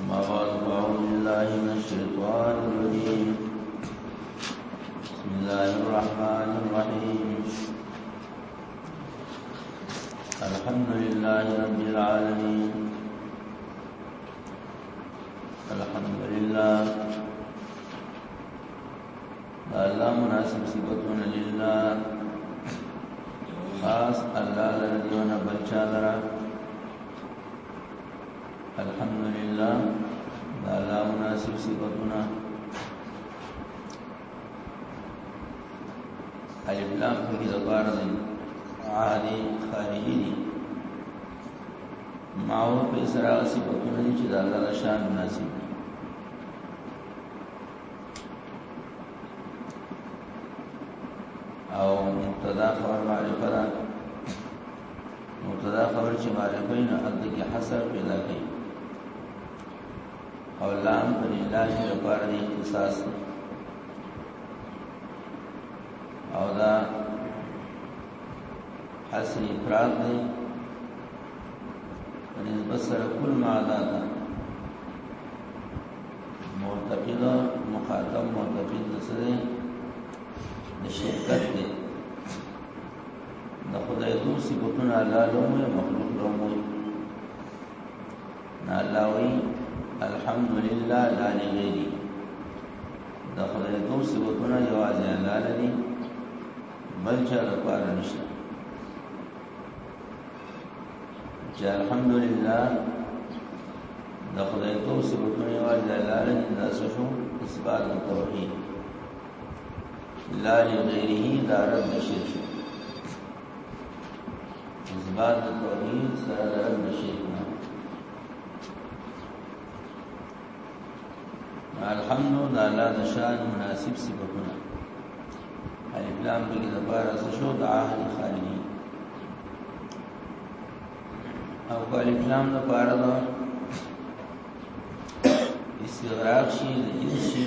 أما بعد فأعوذ من الشيطان الرجيم بسم الله الرحمن الرحيم الحمد لله رب العالمين الحمد لله الله مناسب صفتنا لله خاص الله لدينا بلچا الحمدلله د الله مناسب صفاتونه الف لام په دې لپاره دي عادي خارجي دي ماو په سره صفاتونه چې د الله شان مناسب دي او مبتدا خبر معرفه ده مبتدا خبر چې معرفه نه عبد کې حصر پیدا کوي او لام په علاج لپاره د اختصاص او دا حسن افراد دی په نسبت سره کل معدا ده معتقد مخاطب معتقد سره د شرکت دی د خدای دوه صفاتونه الله له مخلوق له مو نه الله وی الحمدلله لا لغیری د خدای دوه صفاتونه یوازې الله لري بل چا لپاره نشته چې الحمدلله د خدای دوه صفاتونه یوازې الله لري دا څه شو اثبات توحید لا لغیره دا رب د شرک اثبات د توحید سره د رب د شرک نه الحمد د الله د شان مناسب صفاتونه الف لام کې د بارا شو د عهد خالی او الف لام د بارا د استغراق شي د جنس شي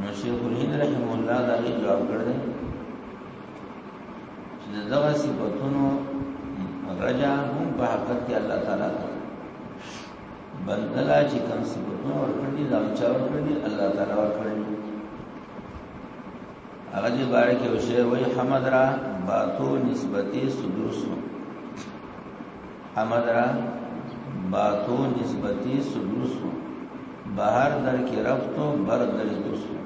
نو شیخ الهند رحم الله دا یې جواب کړی چې دغه صفاتونو رجا هم په حقیقت کې الله تعالی ته بندلا چې کوم صفاتونه ورکړي دا چا ورکړي الله تعالی ورکړي هغه دې باره کې وشه وای حمد را باتو نسبتي سدوسو امدرا باتو نسبتی سلوسو بهر در کې رفتو بر در دوسو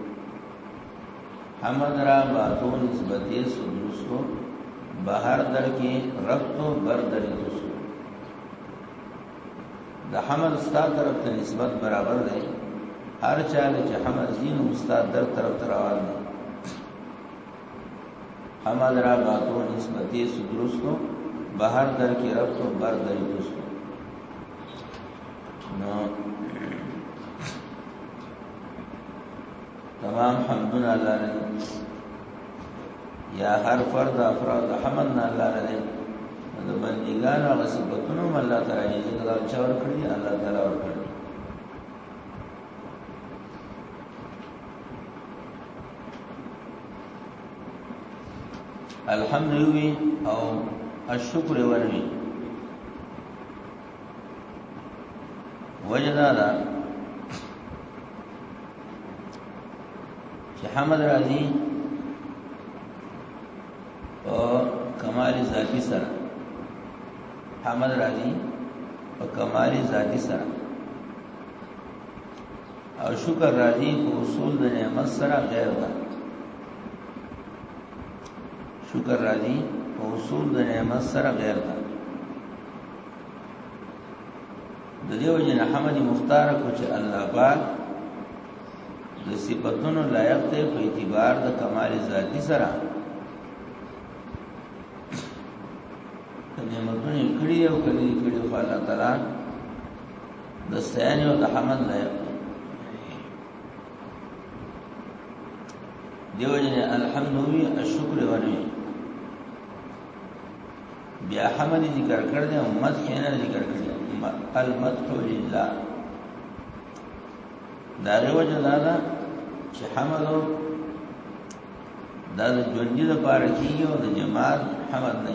حمد را باتو نسبتی سلوسو بهر در کې رفتو بر در دوسو د حمد ستا طرف ته نسبت برابر دی هر چا چې حمد زین استاد در طرف ته روان دی همه درا باتو نسبتی سدرستو بهر در کې رفت او بر در دوستو نو تمام حمدنا الله لري یا هر فرد افراد حمدنا الله لري د بندګان او صفاتونو الله تعالی دې دا چور کړی الله تعالی ور کړی الحمدلله او الشکر ورنی وجدا دا چې حمد راځي او کمال ذاتی سره حمد راځي او کمال ذاتی سره او شکر راځي په اصول د نعمت سره غیر ده شکر راځي په اصول د نعمت سره غیر ده د دیو جن حمد مختار کو چې الله پاک د صفاتونو لایق ته په اعتبار د کمال ذاتی سره نعمتونه کړی او کړی کړی خو الله تعالی د ستاینې او د حمد لایق دیو جن الحمد وی الشکر ونی بیا حمد ذکر کړ دې امت خینا ذکر کړ المدح لله دا ریو جن دا چې حمد دا د ژوندۍ لپاره کیږي او د جماعت حمد نه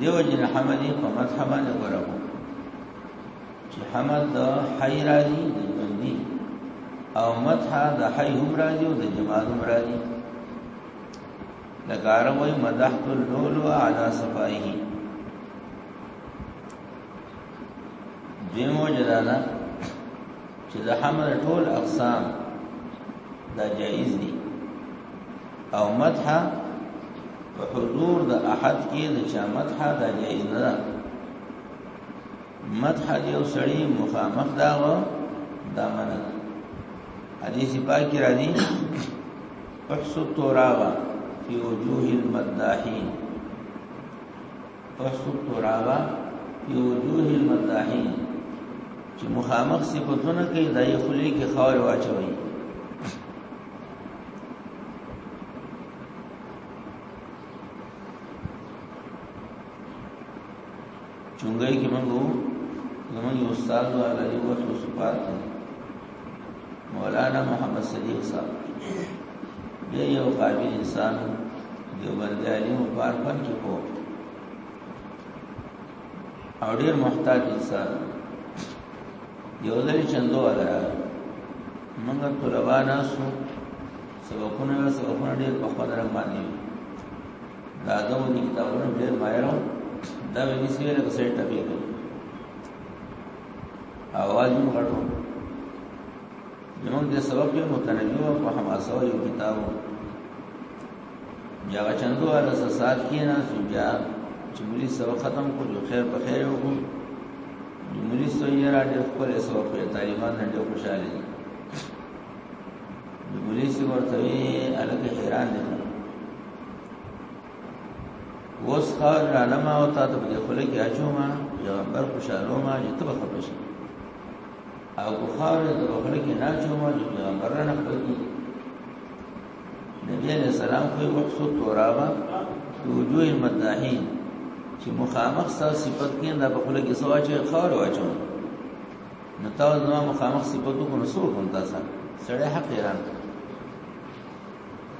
دیو جن حمد په مدح باندې ورغو چې حمد د حی راځي د ژوندۍ او مدح د حی هم راځي او د جمال هم راځي لګاره وای مدحت اللولو علی صفائه دیمو جدانا چې د حمل ټول اقسام دا جایز دي او مدح په حضور د احد کې د چا مدح دا جایز نه ده مدح یو سړی مخامخ دا و دا منه حدیث پاک کې راځي احسو توراوا فی وجوه المداحین پسو ترابا فی وجوه المداحین چې مخامخ صفاتونه کوي د یې خلی کې خاور واچوي چونګای کې موږ زمونږ استاد او علی وخت سپارت مولانا محمد صدیق صاحب دی یو قابل انسان دی باندې علم او پار پن کې کو او ډیر محتاج انسان یو ځل چندو ولا موږ طلبا ناسو سبقونه سبقونه ډیر په خپل رنگ باندې دا دغه کتابونه ډیر مایرو دا ویني سیره په سیټ ټاپې کوي اواز مو غټو زموږ د سبق کې متنوع او په حماسه یو کتاب بیا چندو ار سات کې نه سو بیا چې مولي سبق ختم کو جو خیر په خیر وکړو مولي سو یې را دې خپل سبق په طالبان نه ډېر خوشاله دي مولي سو ورته الګ حیران دي وس قال عالم او تا ته دې خلک کې اچوما یا بر خوشاله ما چې تب خبر شي او کو خار دې خلک کې نه اچوما چې پیغمبر نه خبر دي نبی علیہ السلام کوئی وقت سو تورابا وجوه المداحین چې مخامخ ستا صفت کې دا په خله کې سوا چې خور واچو نو تا زما مخامخ صفاتو کو نسو کوم تاسو سړی حق ایران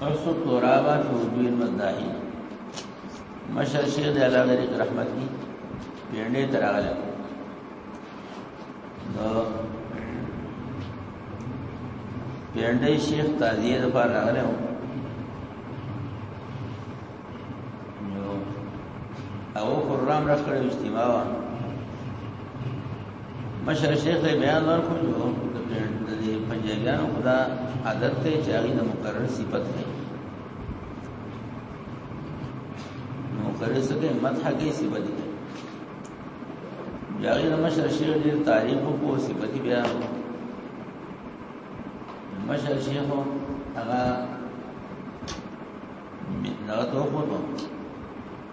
تاسو تورابا شو دوی مداهي مشر شیخ دی الله لري رحمت کی پیړې تراغله نو پیړې شیخ تعزیه د پاره راغله نو او قرآن را کړو اجتماع مشر شیخ ته بیان ورکړو چې د دې پنجابیانو خدا عادت ته چې هغه د مقرر صفت نه مقرر څه کې مدح کې صفت نه یاغي د مشر شیخ دې تاریخ کو صفت بیان مشر شیخ هغه دغه توخو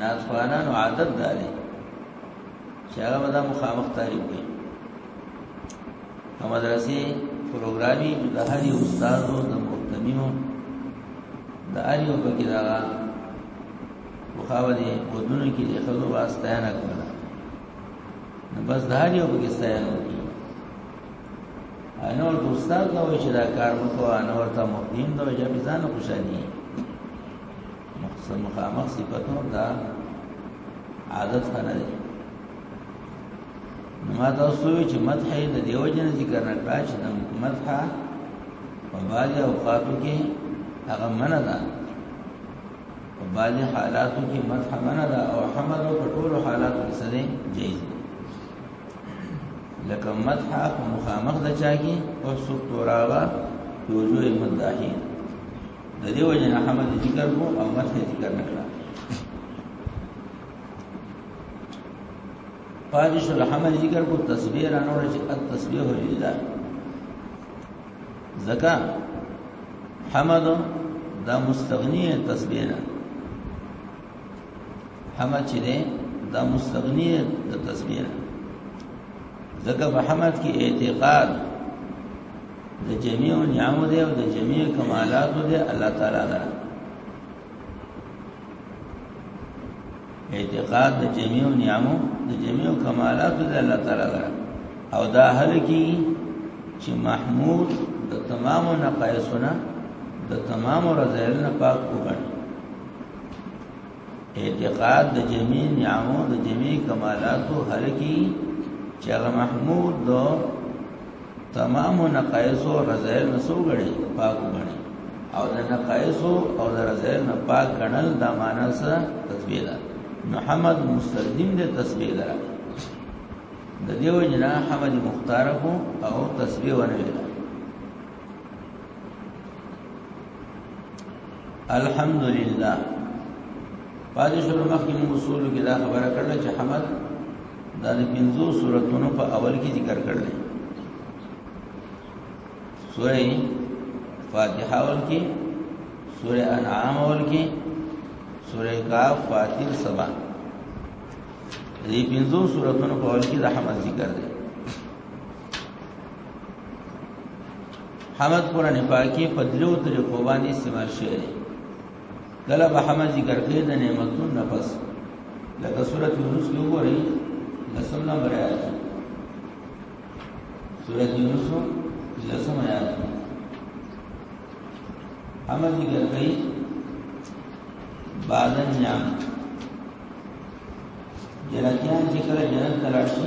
ناځوانانو عادت دا دی چې هغه به دا مخامخ تعریف کوي په مدرسې پروګرامي د هر یو استادو د مهتمینو د هر یو پکې دا مخاوله ودونو کې د خلکو واسطه نه کوله نو بس د هر یو پکې ستایل وکړي انور د استاد نو چې دا کار وکړو انور ته مهتم نو چې ځان خوشالي مختصر مخامخ صفتو دا عادت خنه دی نو ما تاسو چې مدح د دیو جن ذکر نه کړا چې د مدح په باج او قاتو کې هغه منه ده په باج حالاتو کې مدح منه ده او حمد او ټول حالاتو کې سره جایز ده لکه مدح په مخامخ د چاګي او سوق توراوا یوجو مداحي د دې وجه نه حمد ذکر کو او مت ذکر نه کړه پادش الحمد ذکر کو تسبیح را نور چې التسبیح لله زکا حمد دا مستغنی تسبیح نه حمد چې ده دا مستغنی د تسبیح نه زکا په حمد کې اعتقاد د جميع نعمت دی او د جميع کمالات دی الله تعالی نه اعتقاد د جميع نعمت د جميع کمالات دی الله تعالی نه او دا هل کی چې محمود د تمام نقایصونه د تمام رضایل نه پاک وګڼي اعتقاد د جميع نعمو د جميع کمالاتو هلکی چې هغه محمود دو تمام نقایص او رضایل نسو غړي پاک غړي او د نقایص او د رضایل نه پاک غنل د معنا سره تسبیح ده محمد مستلزم دې تسبیح ده د دیو جنا حمد مختار کو او تسبیح ونه الحمدلله پاتې شو مخکې موږ اصول کې دا خبره کړل چې حمد دا د پنځو سوراتونو په اول کې ذکر کړل سورې فاتحه اول کې سورې انعام اول کې سورې کاف فاتیر سبا دې پنځو سوراتونو په اول کې د حمد ذکر دی حمد قران پاکي په دلو طریقو باندې استعمال شوی دی کله به حمد ذکر کړي د نعمتونو نفس لکه سورۃ یونس کې وګورئ لسم نمبر آیات سورۃ یونس لسم آیات حمد ذکر کړي بعد نعم جنتیان ذکر جنت تلاشي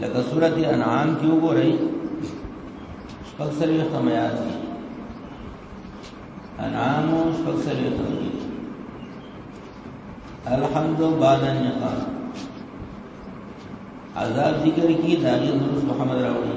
لکه سورته انعام کې وګورئ شپږ سلوي خمیات دي انعام شپږ سلوي خمیات الحمد بعد النقام عذاب ذکر کی داغی نورس محمد راوی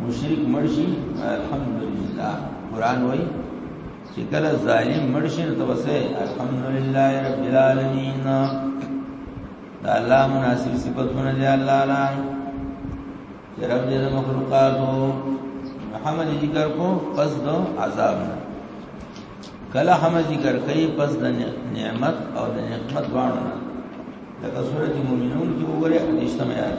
مشرک مرشي الحمدلله قران وای چې کله ظالم مرشي نو توسه الحمدلله رب العالمین دا الله مناسب صفاتونه دی الله لا چې رب دې مخلوقاتو محمد ذکر کو پس دو عذاب نه کله هم ذکر کوي پس د نعمت او د نعمت وانه لکه سورۃ المؤمنون کې وګوره د اجتماعات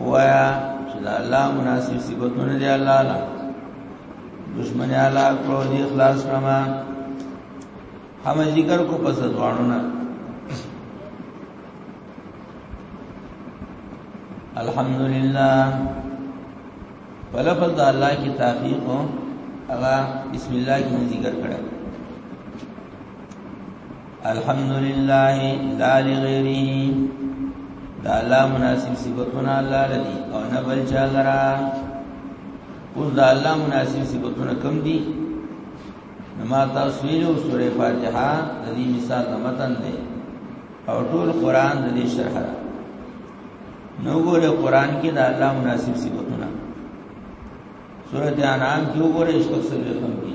وایا چې دا الله مناسب صفاتونه دی الله لا دشمن الله کړو دی اخلاص کما هم ذکر کو پس ځوانو نه الحمدلله فلفظ د الله کی تحقیق او هغه بسم الله کی ذکر کړه الحمدلله لا لغیره دا لا مناسب صفتنا الله لدی او نه بل چا لرا اوس دا الله مناسب صفتنا کم دی نما تاسو ویلو سوره فاتحه د دې مثال د متن دی او ټول قران د دې شرح ده نو ګوره قران کې دا الله مناسب صفتنا سوره انعام کې وګوره شپږ سلوي کم دی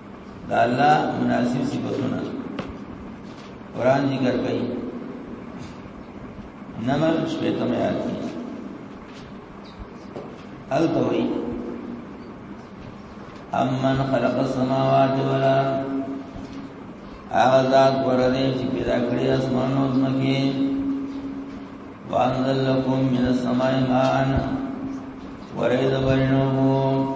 دا الله مناسب صفاتونه قران ذکر کوي نمل شپته مې آیات دي التوي امن خلق السماوات والارض هغه ذات ورته چې پیدا کړی اسمان او زمکه وانزل لكم من السماء ماء وريد بينهم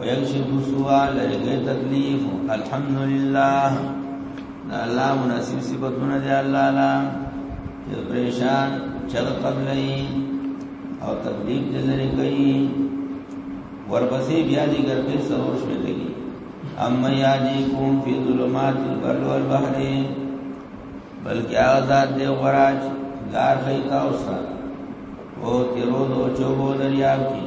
ويكشف سوء لري تکلیف الحمد لله دا الله مناسب صفاتونه دی الله لا چې پریشان چر قبلې او تکلیف دې لري کوي ورپسې بیا دې ګرځي سرور شوي دی اما یاجیکم فی ظلمات البر والبحر بلکې هغه ذات دې غراج لار خیتا اوسه او تیرو دو چوبو دریاب کی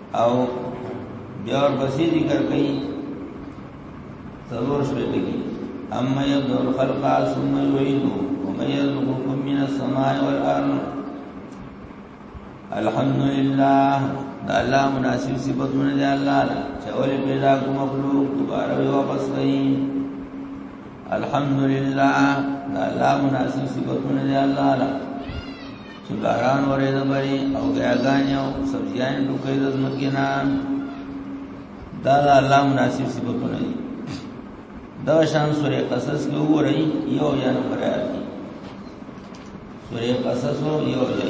او بیا ورپسې ذکر کوي ضرور شوه دي اما يبدو الخلق ثم يعيده ومن يرزقكم من السماء والارض الحمد لله دا الله مناسب صفاتونه دي الله چولې پیدا کوم مخلوق دوباره واپس کوي الحمد لله دا الله مناسب صفاتونه دي الله چې باران ورې نه بری او ګیاګانې او سبزیانې ټوکې د ځمکې نه دا د الله مناسب صفاتونه دي دا شان سورې قصص کې وګورئ یو یا نمبر آیات دی سورې قصص یو یا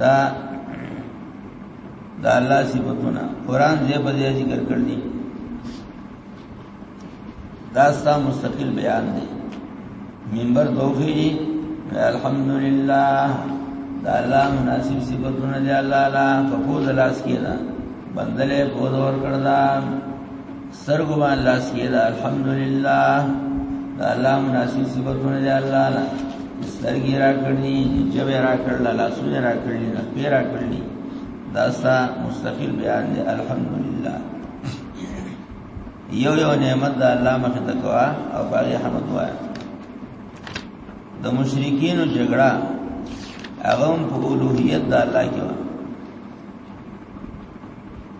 دا دا الله صفاتونه قران دې په دې ذکر کړ دي دا ستا مستقل بیان دی منبر دوخی دی الحمدللہ دا اللہ مناسب صفتون دی اللہ لا فقود لاس کینا بندلے پود اور کردان سترګو باندې لاس کې دا الحمدلله دا الله مناسب صفاتونه دی الله نه سترګې را کړنی جبه را کړل لاسونه را کړل نه پیر را کړل دا ستا مستقل بیان دی الحمدلله یو یو نعمت دا الله مخه تکوا او باغی حمد وایا د مشرکین جګړه هغه په اولوہیت د الله کې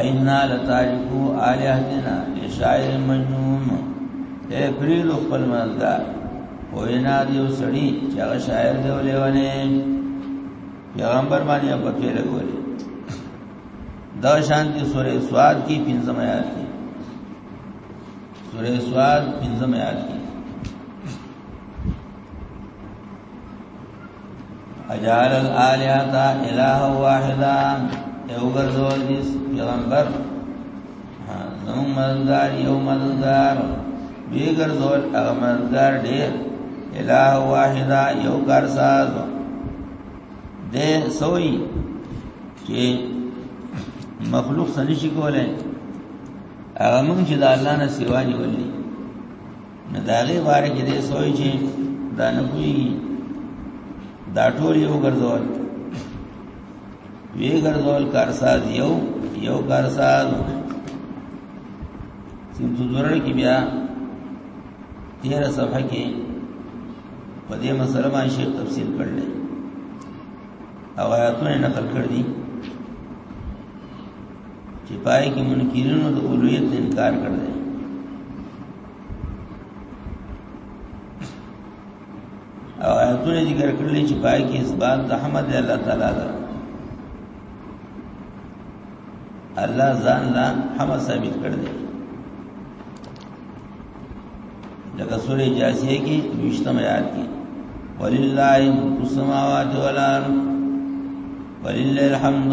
ائنا لتارکو آلیاتنا لشاعر مجنون اے پریل خپل مزدار وینا دیو سړی چې هغه شاعر دی ولېونه پیغمبر باندې په کې لګولې دا شان کې سورې سواد کې پنځم آیات کې سورې سواد پنځم آیات کې اجعل الالهات اله واحدا یو ګرځول دي پیغمبر نو مزدار یو مزدار بی ګرځول هغه مزدار ډیر اله واحدا یو کارساز دې سوئی چې مخلوق سړي شي کولای هغه مونږ چې د الله نه سیوا نیولې نه دا غي باره کې دې سوې چې دا نه کوي دا ټول یو ګرځول وی ګرځول کارساز یو یو کارساز سمتو ضرر کی بیا تیر صفحه کې په دې مسله باندې شیخ تفصیل کړل او آیاتونه نقل کړ دي چې پای کې منکرینو د اولویت انکار کړل او آیتونه ذکر کړل چې پای کې اثبات د حمد الله تعالی ده الله ځان لا حمد ثابت کړ دی لکه سورې جاسیه کې دوشتم آیات کې ولله ملک السماوات والارض ولله الحمد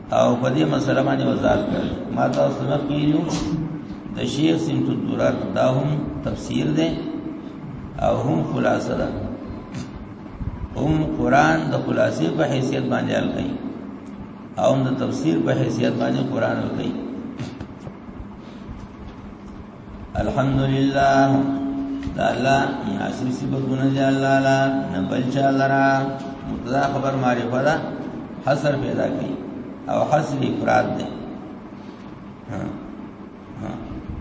او په دې مسله باندې وضاحت کړ ما تاسو ته ویلو د شیخ سمت الدرر دا هم تفسیر دی او هم خلاصه ده هم قران د خلاصې په حیثیت باندې الکې او هم د تفسیر په حیثیت باندې قران الکې الحمدلله دا الله مناسب صفاتونه دی الله لا نه بل چا لرا مبتدا خبر معرفه ده حصر پیدا کی او حصر افراد ده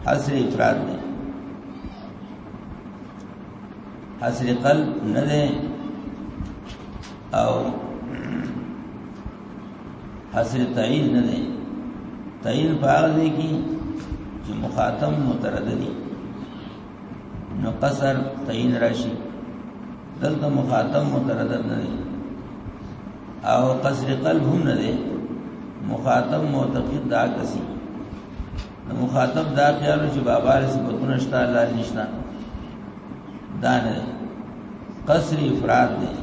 حصر افراد ده حصر قلب نه ده او حاصل تعین نه دی تعین په هغه ځای کې چې مخاطب مترددي نو قصر تعین راشي دلته مخاطب متردد نه دی او قصر قلب هم نه دی مخاطب معتقد دا کسي مخاطب دا خیال چې بابا رسول پتون شته الله نشته دا نه دی قصر افراد دی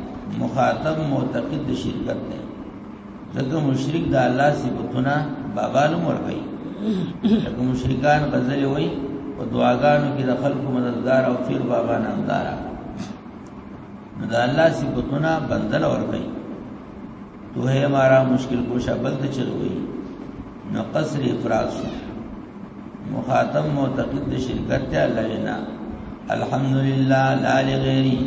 مخاطب معتقد د شرکت دی ځکه مشرک د الله صفاتونه بابا نوم ورکړي ځکه مشرکان غزل وای او دعاګانو کې د خلکو مددگار او پیر بابا نامدار نو د الله صفاتونه بندل ورکړي تو ہے ہمارا مشکل کوشا بل ته چل وی نو قصر افراد شو مخاطب معتقد د شرکت ته الله وینا الحمدلله لا لغیری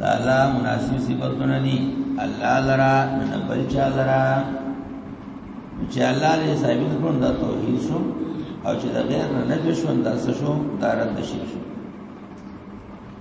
دا الله مناسب صفاتونه دي الله لرا نه بل چا لرا چې الله دې صاحب کړو دا توحید شو او چې دا غیر نه شو دا څه شو دا رد شي شو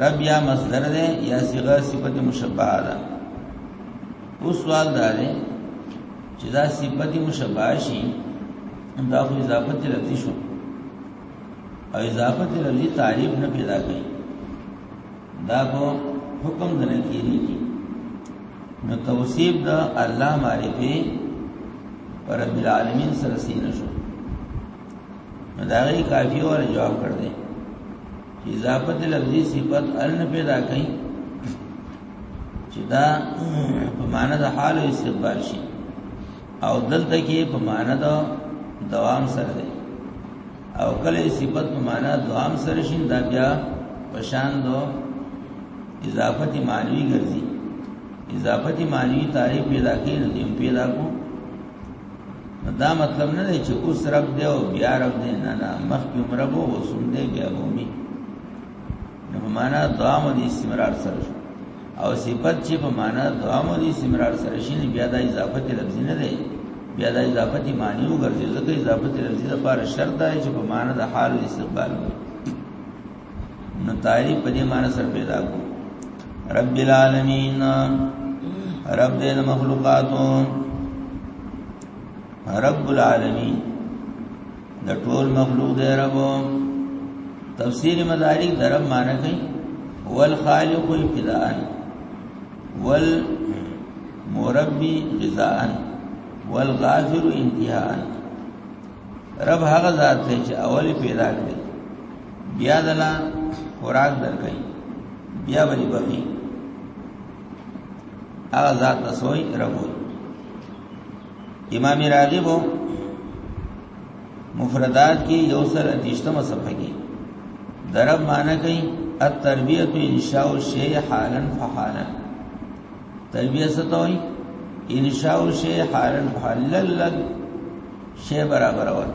رب یا مصدر ده یا صيغه صفت مشبهه ده اوس سوال دا ده چې دا صفت مشبهه شي دا خو اضافت لفظي شو او اضافت لفظي تعریف نه پیدا کوي دا کو حکم دنه کیږي نو توصیف دا الله معرفه پر رب العالمین سره سینه شو نو دا غي کافی اور جواب کړ دې اضافت لفظي صفت ال نه پیدا کړي چې دا په معنا د حال او استقبال شي او دلته کې په معنا د دوام سره دی او کله صفت په معنا دوام سره شین دا بیا پشان دو اضافت معنوي ګرځي اضافت معنوي تعریف پیدا کړي نو پیدا کو دا مطلب نه دی چې اوس رب دی او بیا رب دی نه نه مخکې رب او اوس هم دی بیا به وي نو په معنا دوام دي استمرار سره شو او صفت چې په معنا دوام دي استمرار سره شي بیا د اضافه لفظ نه دی بیا د اضافه معنی وګرځي ځکه اضافه لفظ لپاره شرط دی چې په معنا د حال استقبال وي نو تعریف په دې معنی سره پیدا کو رب العالمین رب دې مخلوقاتو رب العالمین د ټول مخلوق دی رب تفسیر مدارک د رب معنی کوي والخالق ابتداء والمربي غذاء والغافر انتهاء رب هغه ذات دی چې اول پیدا کړی بیا دلا خوراک درکې بیا باندې بخي هغه ذات تسوي ربو امام راغب مفردات کې یو سر اتیشتمه صفحه کې درب معنی کوي التربیه انشاء الشیء حالا فحالا تربیه ستوي انشاء الشیء حالا فحالا لل شی برابر وایي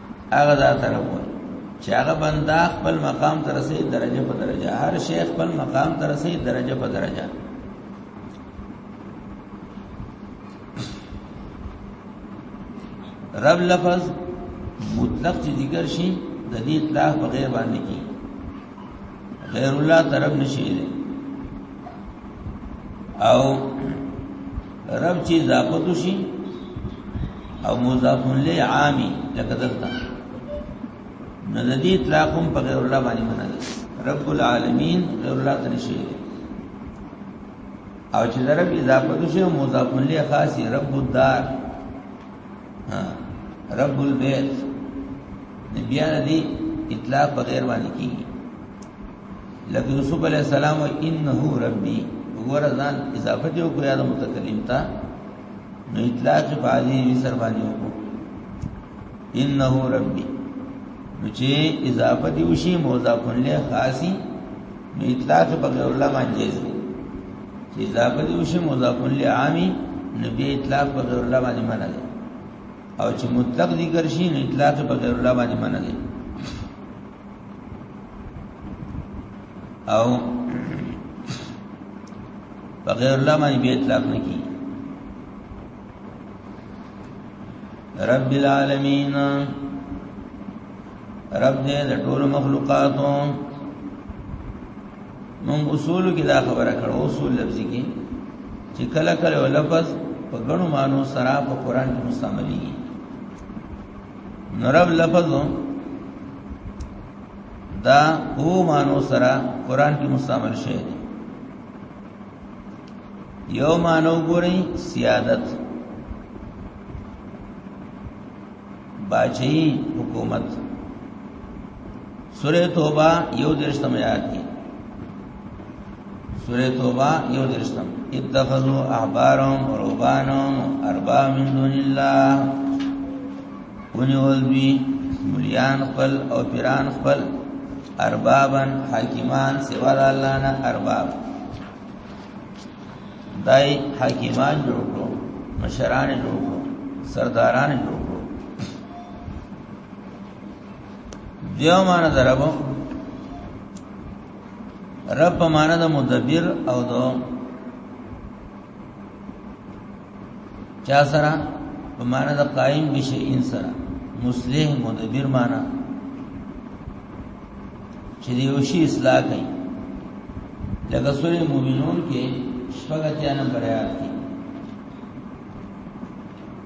هغه دا طرف وای چې هغه بندا خپل مقام تر رسي درجه په درجه هر شیخ خپل مقام تر رسي درجه په درجه رب لفظ مطلق چې ذکر شي د دې اطلاق بغیر باندې کی غیر الله طرف نشي او رب چې اضافه شي او مضاف له عامي لکه دلته نو د دې اطلاق هم په غیر الله باندې منل رب العالمین غیر الله ته نشي او چې رب اضافه شي او مضاف له خاصي رب الدار رب البيت بیا دې اطلاق بغیر باندې کیږي لکه یوسف علی السلام و انه ربی وګوره ځان اضافه دی کو یاد متکلم تا نو اطلاق په علی مصر باندې وکړو انه ربی نو چې اضافه دی وشي موضع کله خاصی نو اطلاق په غیر الله باندې جائز دی چې اضافه دی وشي موضع کله عامی نبی اطلاق په غیر الله باندې منع دی او چې مطلق ذکر شي نو اطلاق په غیر الله باندې منع دی او بغیر الله باندې به اطلاق نه کی رب العالمین رب دې د ټول مخلوقاتو مونږ اصول کې دا خبره کړو اصول لفظي کې چې کله کله لفظ په غنو مانو سره په قران کې مستعملي نرب لفظ دا او مانو سره قران کې مستعمل شوی دی یو مانو ګوري سیادت باچی حکومت سوره توبه یو درشتم آیات کې سوره توبه یو درشتم اتخذوا احبارهم ورهبانهم ارباب من دون الله ونیول دوی مليان خپل او پیران خپل اربابا حاکمان سوا د الله نه ارباب دای حاکمان جوړ کړو مشران جوړ کړو سرداران جوړ دیو معنی دربو رب په معنا د مدبر او د چا سره په معنا د قائم بشي ان سره مصلح مدبر معنا چې دی وشي اصلاح کوي لکه سورې مومنون کې شپږ اتیا نمبر آیات کې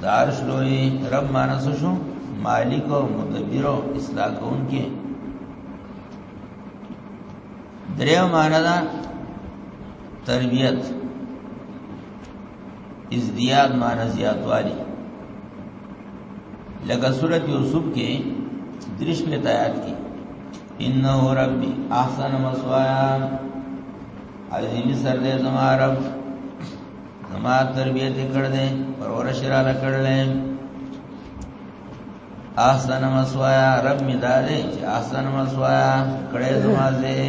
د عرش لوی رب معنی څه شو مالک او مدبر او اصلاح کوونکی دریم معنی دا تربیت ازدیاد معنی زیاتوالی لکه سورۃ یوسف کې درش په آیات کې انه ربی احسن مسوایا عظیم سر دې زما رب زما تربیت کړ دې پرور شرا لکړلې احسن مسوایا رب می دارې چې احسن مسوایا کړې زما دې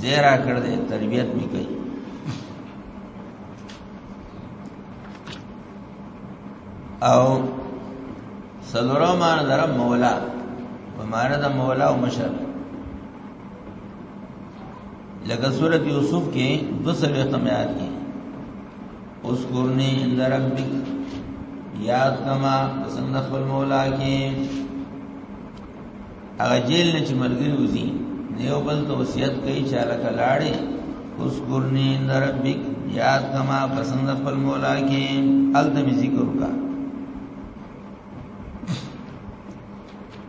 زیرا کړ دې تربیت می کوي او سلورو مان در مولا په مان د مولا او مشر لکه سورت یوسف کې دو سوی قمیات کې اوس کورنی عند ربک یاد کما قسم نخل مولا کې هغه جیل نه چې ملګری وزي نیو بل توصیت کوي چې لکه لاړې اوس کورنی عند ربک یاد کما قسم نخل مولا کې التم ذکر کا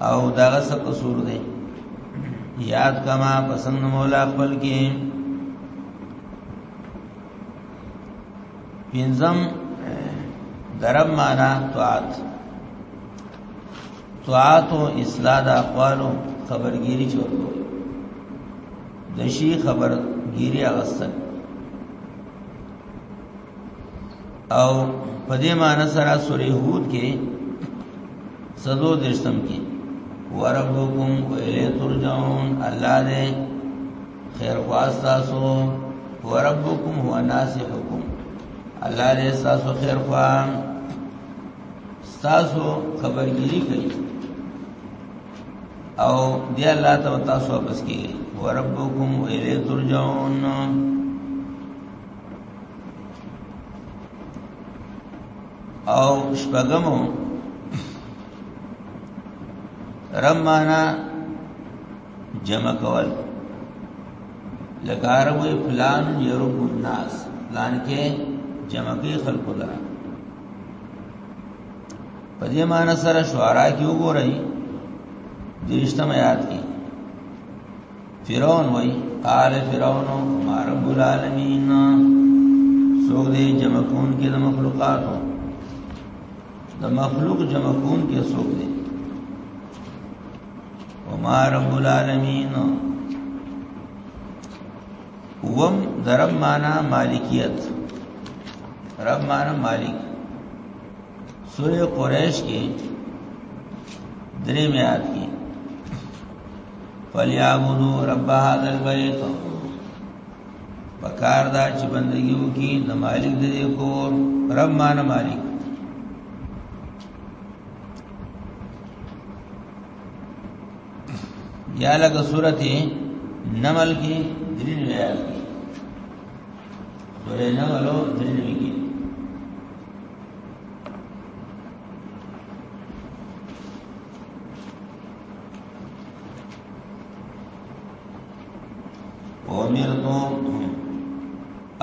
او دغه څه قصور دی یاد کما پسند مولا خپل کې پینزم درب معنا طاعت طاعت او اصلاح د اقوالو خبرګيري چورو د شي خبرګيري اغستل او په دې معنی سره سورې هود کې سلو درشتم کې وربکم الی ترجعون الله دې خیر خواست تاسو وربکم هو ناسحکم الله دې تاسو خیر خوان تاسو خبرګيري کوي او دی الله ته تاسو واپس کیږي وربکم الی ترجعون او شپګمو رم معنا جمع کول لکار وی فلان یرب الناس فلان کې جمع کې خلق الله په دې معنی سره شعرا کې وګورئ درشتم آیات کې فرعون وای قال فرعون ما رب العالمین سو دې جمع کون کې د مخلوقاتو د مخلوق جمع کون کې سو دې وما رب العالمین وم درب معنا مالکیت رب معنا مالک سورہ قریش کې درې میات کې فلیعبدو رب هذا البیت پکار دا چې بندگی وکي د مالک د کور رب معنا مالک یا لکه سورته نمل کې درې آیات کې سورې نملو درې کې امرتو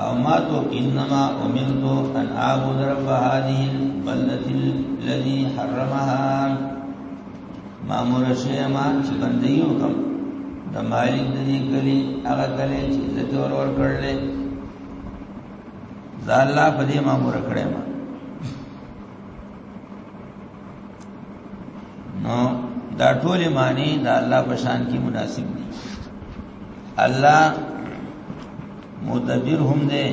او ما تو انما امرتو ان اعبد رب هذه البلده الذي حرمها ما مرشه ما چې بنديو کوم د مالک د دې کلی هغه کلی چې د تور ور کړل دا الله په دې ما مور کړې ما نو دا ټول معنی دا الله په شان کې مناسب دي الله متدبر هم دی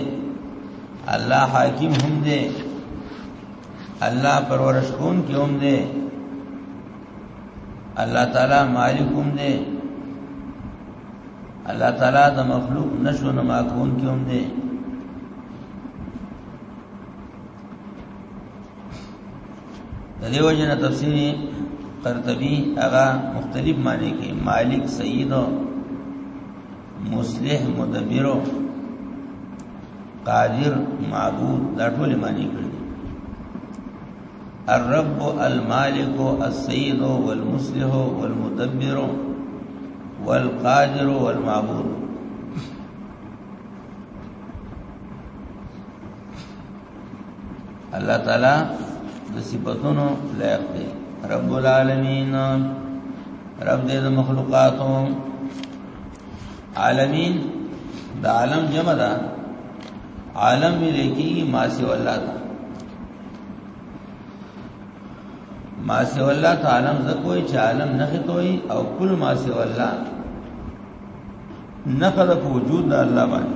الله حاکم هم دی الله پرورش کون کې هم دی الله تعالی مالک هم دی الله تعالی د مخلوق نشو نه ماکون کې هم دی د دیو جن تفسیر قرطبی هغه مختلف معنی کې مالک سید مصلح مدبر قادر معبود دا ټول معنی کړی الرب المالک السید والمصلح والمدبر والقادر والمعبود الله تعالی د صفاتونو لایق دی رب العالمین رب دې د مخلوقاتو عالمین د عالم جمع ده عالم وی لکی ما سی والله تا ما سی والله تا عالم زکوې چې عالم نه ختوي او کل ما سی والله نقد په وجود د الله باندې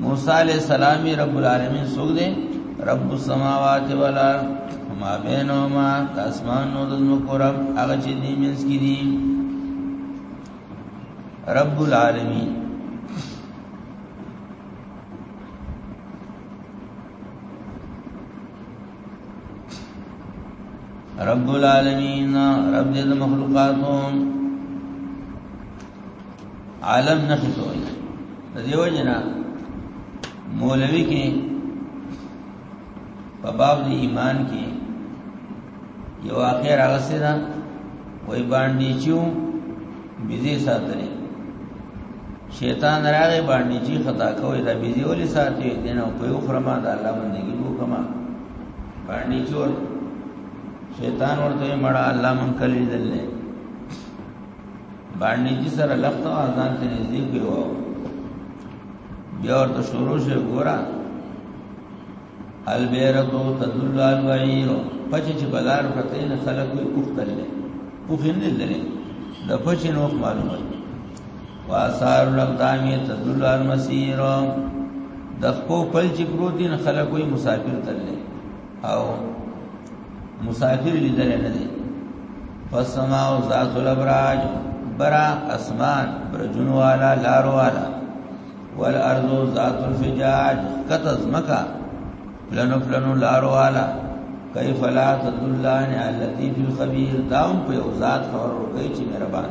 موسی علیہ السلام رب العالمین څوک دی رب السماوات والارض ما بینهما د اسمان نو د زمکو رب هغه چې دی منس کې دی رب العالمین رب العالمین رب دې مخلوقاتو عالم نه کوي د دیو جنا مولوی کې په باب د ایمان کې یو اخر هغه سره وای باندې چو بيزي ساتلې شیطان راغی باندې چې خطا کوي دا بيزي ولې ساتي دنه په یو خرما د الله بندګي وکما باندې چور شیطان ورته مړه الله من کلی دلنه باندې چې سره لخته ځان ته نږدې کړو بیا ورته شروع شو ګورا البیرتو تدل الوعیر پچ چې بلار پته نه خلک وي اوختل نه اوخین نه لري د پچ نو معلومه واثار لقدامی تدل المسیر د خپل پل چې پروتین خلک وي مسافر تل نه او مسافر لیدل نه دي فسما او ذات الابراج برا اسمان برجن والا لار والا والارض ذات الفجاج کتز مکا پلنو پلنو لار والا کیف لا تدلان التی فی الخبیر داون په ذات خبر ورکړي چې مهربان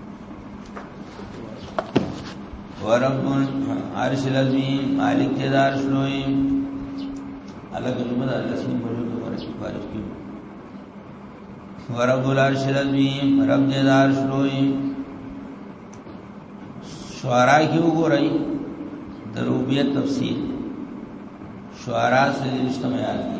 ورب عرش العظیم مالک دار شلوی الله کلمه د الله سین بولو د ورش فارغ کی ورب العرش العظیم رب دار شلوی شعرا کی وګورئ دروبیه تفسیر شعرا سے رشتہ میں آتی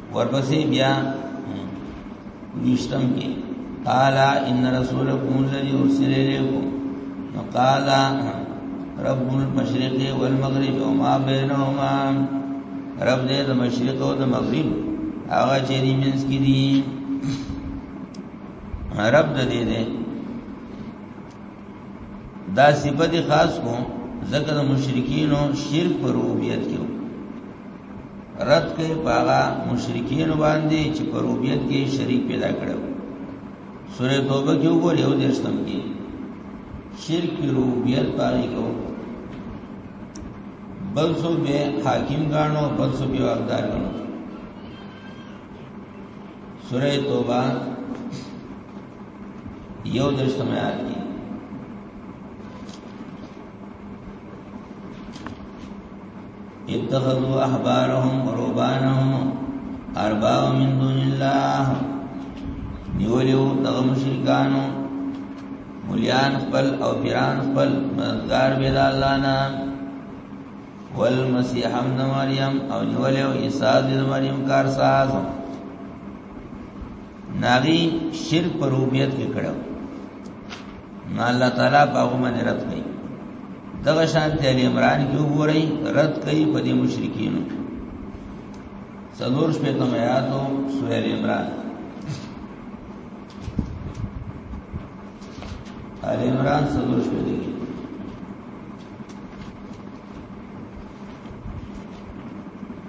ورپسې بیا ویشتم کې قال ان رسولكم الذي ارسل اليكم وقال رب المشرق والمغرب وما بينهما رب دې د مشرق او د مغرب هغه چې دې منځ کې دي رب دې دې دا صفت خاص کو ځکه د مشرکینو شرک پر ربوبیت کې رد کې باغا مشرکین باندې چې پر ربوبیت کې شریک پیدا کړو سورې توبه کې وګور یو درس تم کې شرک پر ربوبیت باندې کو بل سو به حاکم غاڼو بل سو به واقدار غاڼو سورې توبه یو درشتم آیات کی اتخذوا احبارهم ورهبانهم ارباب من دون الله نیولیو دغه مشرکانو مليان خپل او پیران خپل مددگار بيد الله نه والمسيح ابن مريم او نیولیو عیسی د مریم کار ساز ناغي شرک پر ربوبیت کې کړو نو الله تعالی په هغه باندې رد کړي دغه شان ته علی عمران کې وګورئ رد کړي په دې مشرکینو څلور شپې کوم آیاتو سورې علی عمران علی عمران څلور شپې دي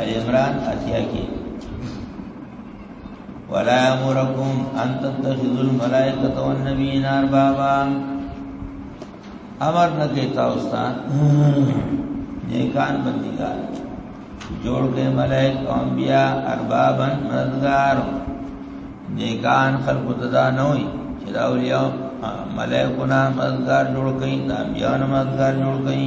ال عمران اتیا کې ولا امرکم ان تتخذوا الملائکه والنبیین اربابا امر نه کوي تاسو ته نیکان بندګان جوړ کړي ملائک او انبیا اربابن مددگار نیکان خلق تدا نه وي چې دا اولیاء ملائکونه مددگار جوړ کړي دا انبیا نه مددگار جوړ کړي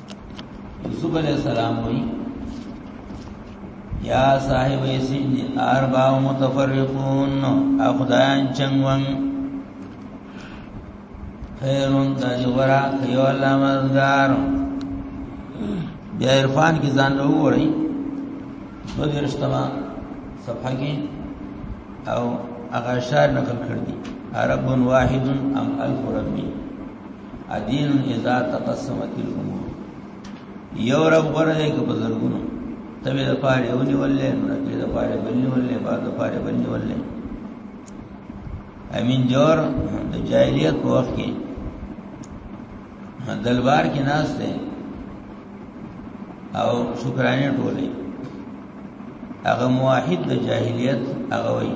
یوسف علیہ السلام وی یا صاحب سجن اربع متفرقون اخدایان چنگون خیرون تاجی ورا خیو اللہ مددگار بیا عرفان کی ځان له وری دو درشتما صفحه کې او هغه شعر نقل کړ دي عرب واحد ام الف ربي ادین اذا تقسمت الامور یو رب غره کې په زرګونو تبه د پاره ونی ولې نو کې د پاره بلنی ولې بعد د پاره بلنی ولې امین جور د جاهلیت په وخت کې دلبار کې ناس ته او شکرانه ټولې هغه موحد د جاهلیت هغه وایي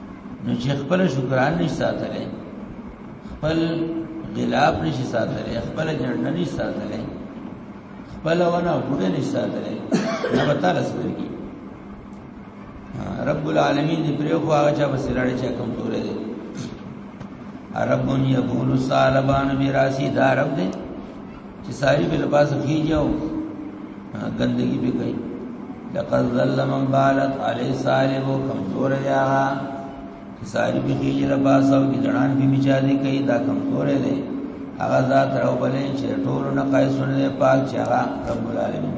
نو چې خپل شکران نشي ساتلې خپل غلاف نشي ساتلې خپل جړنه نشي ساتلې خپل ونه بوډه نشي ساتلې نه به تعالی سپرګي رب العالمین دې پرې خو هغه چا بسراړي چا کمزور دي ربون یبول صالبان میراثی دا رب دې چې ساری به لباس خيږي او ګندګي به کوي لقد ظل من بالت علي صالح کمزور یا ساری به خيږي لباس او ګډان به میچادي کوي دا کمزور دی هغه ذات راو بلې چې ټول نه قایسونه پاک چې هغه رب العالمین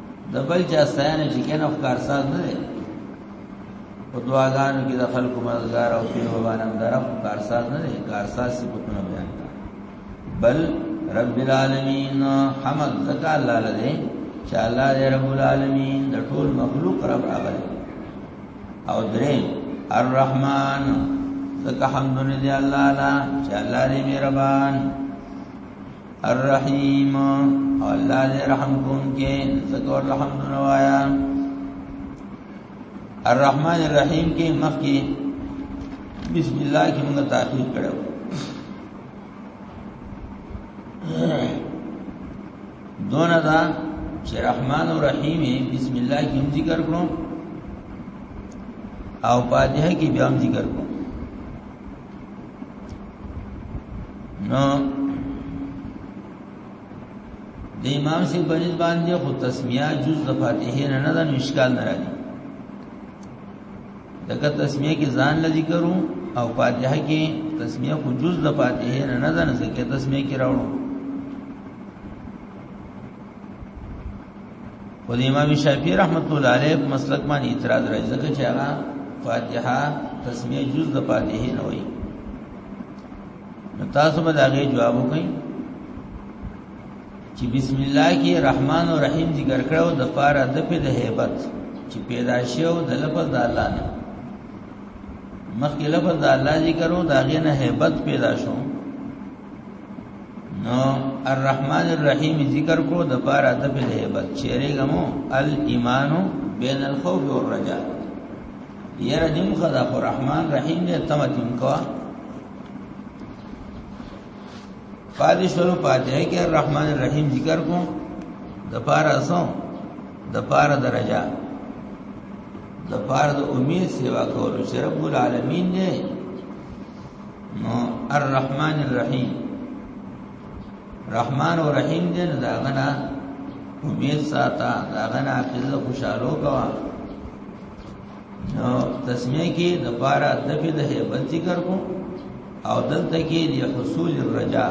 د بل چا ستاینه چې کنه خو کارساز نه دی په دعاګانو کې د خلکو مددګار او پیر وبانه درم کارساز نه دی کارساز څه کوتنه بیان کا بل رب العالمین حمد زکا الله لده چې الله دې رب العالمین د ټول مخلوق رب هغه او درې الرحمن زکا حمدونه دې الله لا چې الله دې مهربان الرحیم الله دې رحم کون کې ذکر الحمد نوایا الرحمن الرحیم کې مخ کې بسم الله کې موږ تحقیق کړو دونه دا چې رحمان او رحیم بسم الله کې ذکر کړو او فاتحه کې بیا ذکر کړو نو د امام سی بنز باندې خو تسمیه جز د فاتحه نه نه د مشکال نه راځي دغه تسمیه کې ځان لذي کرو او فاتحه کې تسمیه خو جز د فاتحه نه نه د ذکر تسمیه کې راوړو او د امام شافعي رحمت الله علیه مسلک باندې اعتراض راځي ځکه چې هغه فاتحه تسمیه جز د فاتحه نه وایي تاسو به دا غي جواب وکړئ چې بسم الله کې رحمان او رحیم ذکر کړو د پاره د په د hebat چې پیدا شو د لفظ د الله نه مخکې لفظ د الله ذکر او د غي نه hebat پیدا شو نو الرحمن الرحیم ذکر کو د پاره د په هیبت چیرې غمو الایمان بین الخوف والرجاء یره دیم خدا خو رحمان رحیم دې تمتم کو فادی شروع پاتې کې الرحمن الرحیم ذکر کو د پاره اسو د پاره درجه د پاره د امید سیوا کول چې رب العالمین دې نو الرحمن الرحیم رحمان او رحیم دې نه داغنا امید ساته داغنا خزه خوشالو کوا نو تسمیه کې د بارا د په د هیبت ذکر کو او دلته کې د حصول الرجا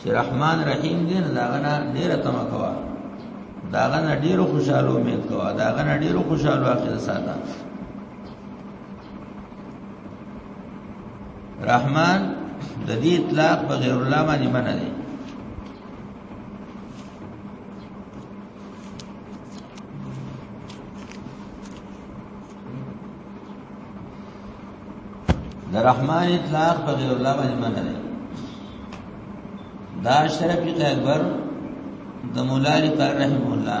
چې رحمان رحیم دې نه داغنا ډیر تم کوا داغنا ډیر خوشالو امید کوا داغنا ډیر خوشالو اخر ساته رحمان د دې اطلاق په غیر الله باندې منه دی د رحمان اطلاق په غیر الله باندې منه دی دا شرف اکبر د مولا علی رحم الله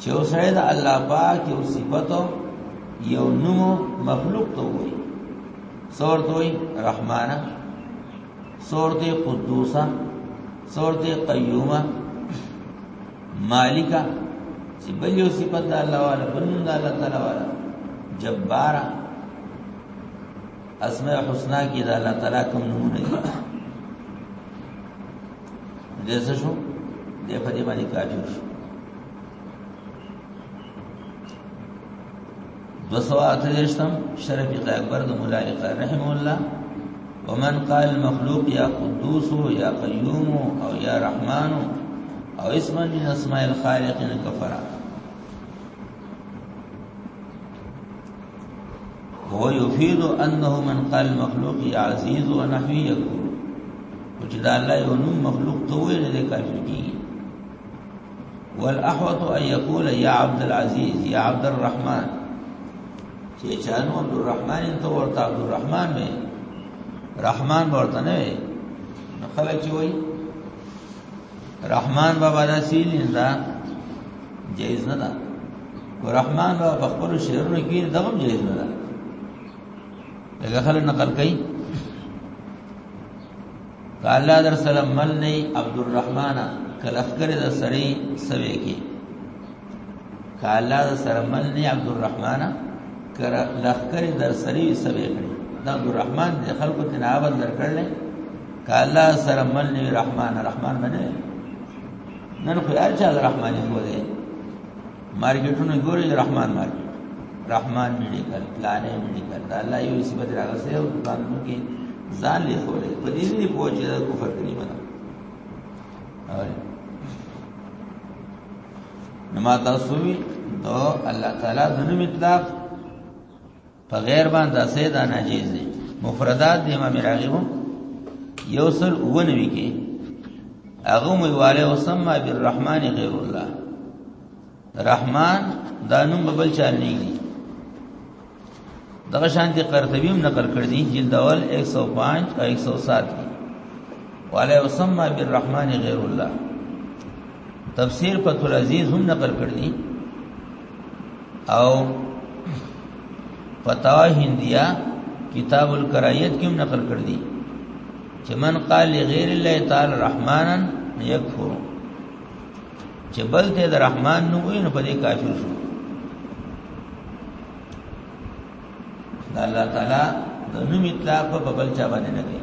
چې اوسره د الله پاک یو صفت یو نوم مخلوق ته وایي سور ته وایي رحمانا سور ته قدوسا سور ته قیوما مالکا چې بل یو صفت د الله والا بل نوم د الله تعالی والا جبارا اسماء الحسنا کې د الله تعالی کوم نوم نه دې څه شو دې په دې باندې کافر شو دو سو آتا دیشتم شرف اکبر دو ملائق رحم اللہ ومن قال المخلوق یا قدوس یا قیوم او یا رحمان او اسم من اسماء الخالق کفرات هو يفيد انه من قال المخلوق يا عزيز ونحو يقول چې دا الله یو نوم مخلوق ته ویل نه کافر کی والاحوط ان يقول يا عبد العزيز يا عبد الرحمن چې چانو عبد الرحمن ته ورته عبد الرحمن مې رحمان ورته نه خلک چې وایي رحمان بابا دا سیل نه دا جایز نه ده رحمان با بخبر شعرونه کې دغه جایز نه ده هغه خلک نقل کوي الله در سلام مل نه عبدالرحمن کلخر د سری سوي کې کالا د سرمل نه عبدالرحمن کر لخر در سری سوي کړي دا عبدالرحمن د خلکو تناول درکړل کالا سرمل نه رحمان رحمان باندې نن خو یار چا رحماني بوله مارکیټونه ګوري رحمان مارکیټ رحمان میډیکل پلانې میډیکل دا الله یو صفت راغسته او دکانونو کې ځان لې خولې په دې نه پوهې دا کفر کلمه ده نما تاسو وی دو الله تعالی د نوم اطلاق په غیر باندې اسه دا ناجیز دي مفردات د امام راغب یو سل ونوي کې هغه مې والي وسما بالرحمن غیر الله رحمان دا نوم بل چا نه دي دغه شان دي قرطبي هم نقل کړ دي جلد اول 105 او 107 کې والي وسما بالرحمن غیر الله تفسیر فتح العزیز هم نقل کړ دي او فتاوا هندیا کتاب الکرایت کې نقل کړ دي چې من قال لغیر الله تعالی رحمانا یکفر چې بل ته د رحمان نو وي نو په دې کافر شو دا الله تعالی د نوم اطلاق په بل چا باندې نه کوي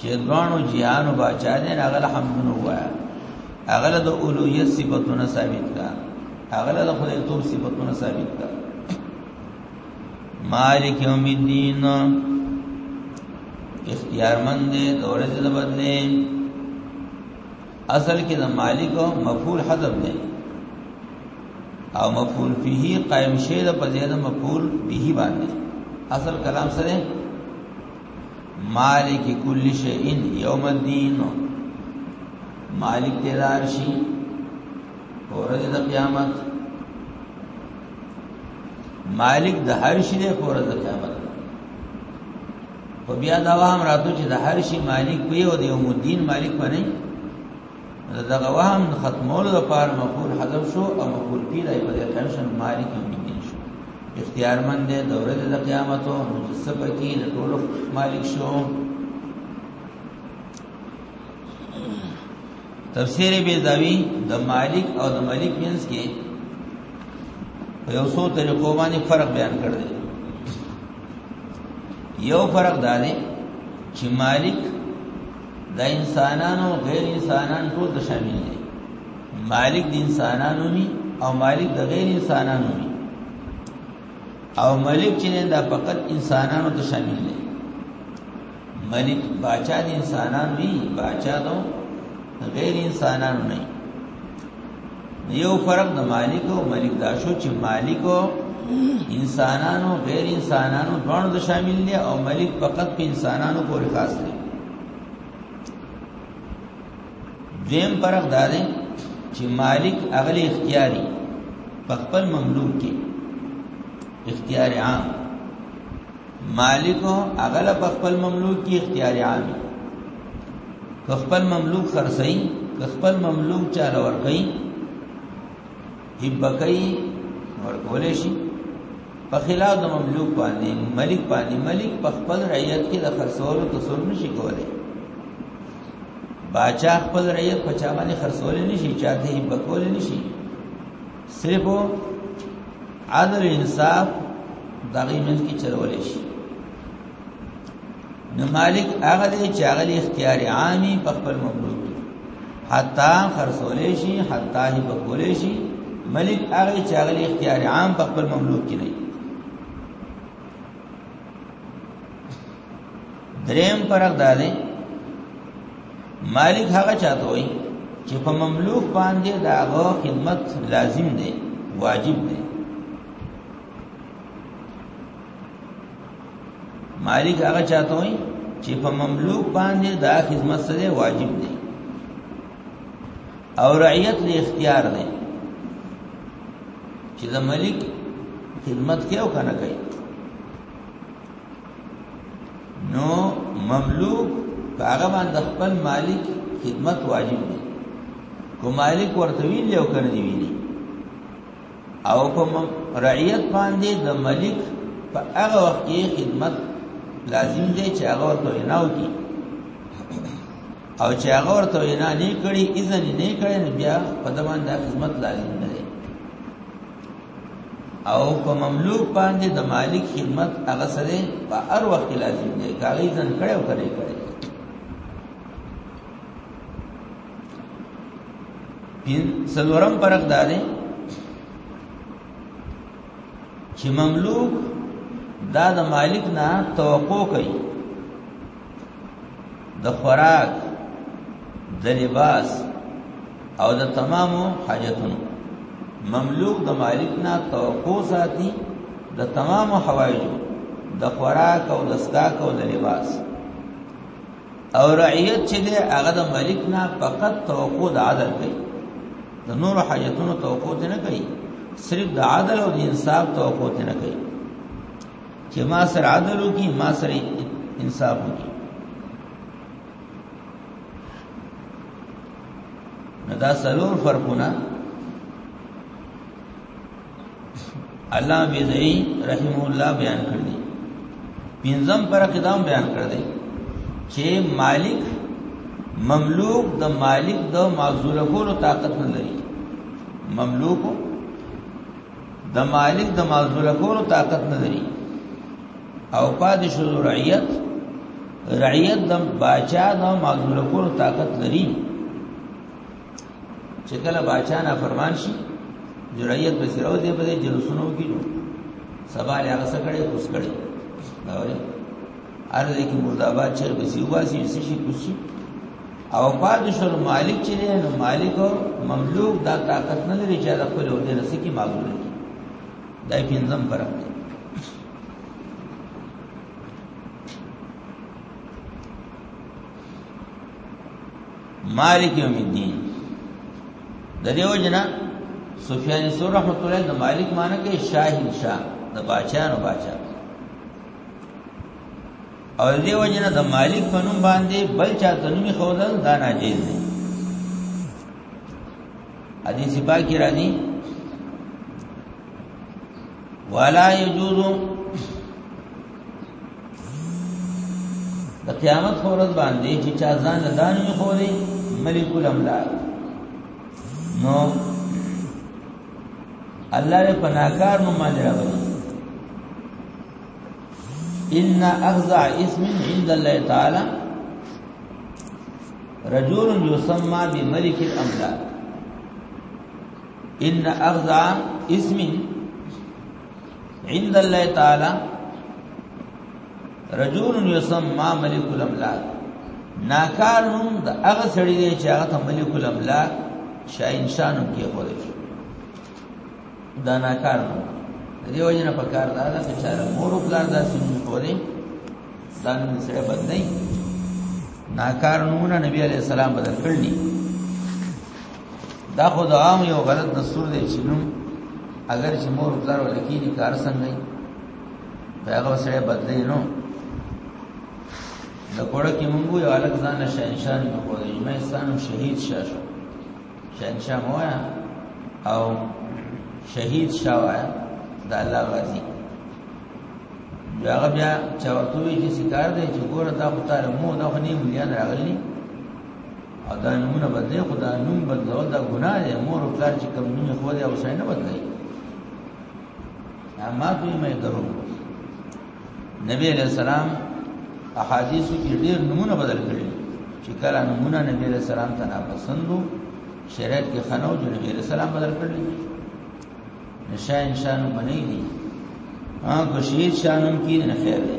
چې دوانو جهانو بچا دې هغه الحمدونه وایا هغه د اولویت صفاتونه ثابت کا هغه د خدای توب صفاتونه ثابت کا مالک یوم الدین اختیار مند دې دورې د بدلې اصل کې د مالک او مفعول حذف دی او مفعول به قائم شه د په ځای د مفعول به باندې اصل کلام سره مالک کل شئین یوم الدین مالک تیرار شي ورځ د قیامت مالک د هر شي د ورځ د قیامت په بیا دا وام راتو چې د هر شي مالک وي او د یوم الدین مالک باندې دغه وهم د ختمولو لپاره مفعول حذف شو او مفعول کی دای په قائم شوه مالک هم کې شو اختیار مند دی د ورځې د قیامت او مجسب کې د ټولو مالک شو تفسیر بیزاوی د مالک او د ملک مینس کې په یو څو طریقو باندې فرق بیان کړ دی یو فرق دا دی چې مالک د انسانانو او غیر انسانان ټول ته شامل دي مالک د انسانانو می او مالک د غیر انسانانو می او ملک چې دا فقط انسانانو ته شامل دي ملک باچا د انسانانو وی باچا دو غیر انسانانو نه یو فرق د مالک او ملک دا شو چې مالک انسانانو غیر انسانانو دواړو د شامل دي او ملک فقط په انسانانو پورې خاص دي دیم فرق دا دی چې مالک اغلی اختیاري په خپل مملوک کې اختیار عام مالک اغل په خپل مملوک کې اختیار عام که خپل مملوک خرڅي که خپل مملوک چاله ور کوي هبه کوي ور کولې شي په خلاف د مملوک باندې ملک باندې ملک په خپل رعیت کې د خرڅولو تصور نشي کولای باچا خپل رعیت په چا باندې خرڅول نشي چاته یې بکول نشي صرف عدل انصاف دغه منځ کې چلول شي نو مالک هغه دی چې هغه اختیار عامي په خپل مملوک دی حتا خرڅولې شي حتا هی بکولې شي ملک هغه چې هغه اختیار عام په خپل مملوک کې نه دریم فرق دا دی مالک هغه چاته وي چې په مملوک باندې داغه خدمت لازم دی واجب دی مالک هغه چاته وي چې په مملوک باندې دا خدمت سره واجب دی او رعیت له اختیار دی چې د ملک خدمت کې او کنه کوي نو مملوک هغه باندې خپل مالک خدمت واجب دی کو مالک ورته ویل او کنه دی ویلی او په رعیت باندې د ملک په هغه وخت کې خدمت لازم دی چې هغه ورته نه وکړي او چې هغه ورته نه نه کړي اذن نه کړي نو بیا په دمان د خدمت لازم نه دی او په مملوک باندې د مالک خدمت هغه سره په هر وخت لازم دی کاغی ځن کړي او کړي کړي سلورم فرق دا دی چې مملوک دا د مالک نه توقع کوي د خوراک د لباس او د تمامو حاجتونو مملوک د مالک نه توقع ساتي د تمامو حوایجو د خوراک او د سکاک او د لباس او رعیت چې دی هغه د ملک نه فقط توقع د عدل کوي د نور حاجتونو توقع نه کوي صرف د عدل او د انصاف توقع نه کوي چې ما سره عدل وکي ما سره انصاف وکي دا سلور فرقونه الله بیزئی رحم الله بیان کړی پنځم پر کدام بیان کړی چې مالک مملوک د مالک د معذور کولو طاقت نه لري مملوک د مالک د معذور کولو طاقت نه لري او پادې شو رعیت رعیت د باچا د معذور کولو طاقت لري چې کله باچا نه فرمان شي جرایت به سره ودی په جلوسونو کې نو سبا لري هغه سکړې کوس کړي دا وري اره دې کې مردا آباد چر به سی واسي څه شي کوس شي او پادشاه مالک چې نه نو مالک او مملوک دا طاقت نه لري چې دا خپل ودی رسې کې معقول دي دا پینځم فرق دی مالک یوم الدین د دیو جنا سفیان ثور رحمت الله د مالک معنی کې شاهین شاه د بادشاہانو بادشاہ او دیو جنا د مالک په نوم باندې بل چا ته نوم خودل دا ناجیز دی حدیث پاک کې راځي ولا يجوز د قیامت په ورځ باندې چې چا ځان له دانې خوري ملک الاملاک نو الله له پناکار نو باندې راغلی ان اخذ اسم عند الله تعالی رجل يسمى بملك الاملاك ان اخذ اسم عند الله تعالی رجل یسمى ملک الاملاک ناکار نوم د هغه سړی دی چې هغه ته ملک الاملاک شاه انسان هم کې خوري دا ناکار نوم دیو جن په کار دا دا چې مور او پلار دا سمون خوري دا نوم سره بد نه ناکار نومونه نبی علی السلام بدل کړل دا خو دا عام یو غلط دستور دی چې نوم اگر چې مور پلار ولکی دي کار څنګه دی پیغه سره بدلې نو د کوړه کې مونږ یو الګ ځان شهنشاه نه کوو اجماع ستانو شهید شاه شو شهنشاه موایا او شهید شاه وایا د الله غازی هغه بیا چاوتوي چې سکار دی چې ګوره تا خو تعالی مو دا خو نه مليان راغلي او دا نمونه بدلی خو دا نوم بدلول دا ګناه دی مور او پلار چې کوم نوم خو دی او سړی نه بدلی ما دوی مې درو نبی علیہ السلام احادیث کې ډېر نمونه بدل کړي چې کله نمونه نبی علیہ السلام ته ناپسندو شریعت کې خنو جو نبی علیہ السلام بدل کړي نشه انسان باندې دي ها کو شهید شانم کې نه خیر دی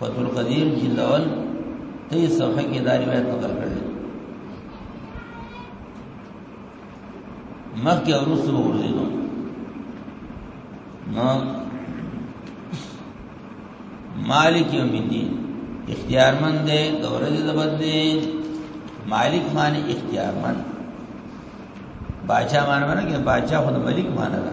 فتح القدیر جلد اول تیس صفحه کې دا روایت نقل کړل مکه او رسو ورزینو نو مالک یوم الدین اختیار مند ده دوره دې بدلې مالک معنی اختیار مند باچا معنی باندې کې باچا خود ملک معنی ده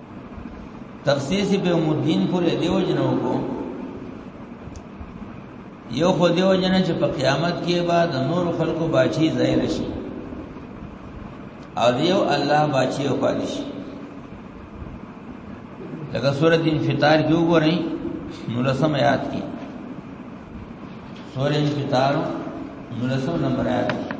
تفسیر سی په مدین پورې دیو جنو کو یو خو دیو جن چې په قیامت کې بعد نور خلکو باچی ظاهر شي او دیو الله باچی او پاتې شي لکه سورۃ انفطار کې وګورئ نورسم آیات کې سورۃ انفطار نورسم نمبر آیات کې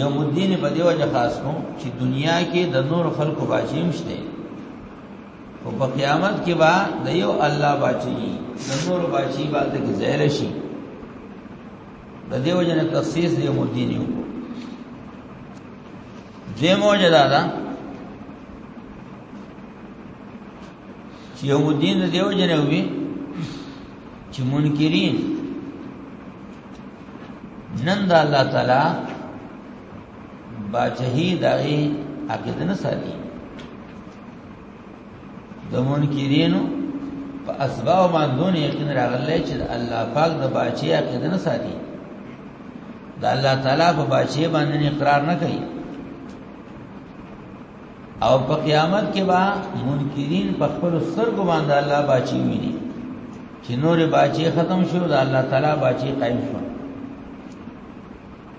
یوم الدین په دیو جه خاص کو چې دنیا کې د نور خلقو باچیم شته او په قیامت کې با د یو الله باچی د نور باچی با د ځایل شي د دیو جن تخصیص دی یوم الدین یو دې موجه دا ده چې یوم الدین د دیو جن وی چې منکرین نن د الله تعالی باچهی دغه عقیده نه ساتي د منکرینو په اسباب باندې یقین راغلی چې الله پاک د باچهی عقیده نه ساتي د الله تعالی په باچهی باندې اقرار نه کوي او په قیامت کې با منکرین په خپل سترګو باندې الله باچی ویني چې نور باچی ختم شو د الله تعالی باچی قائم شو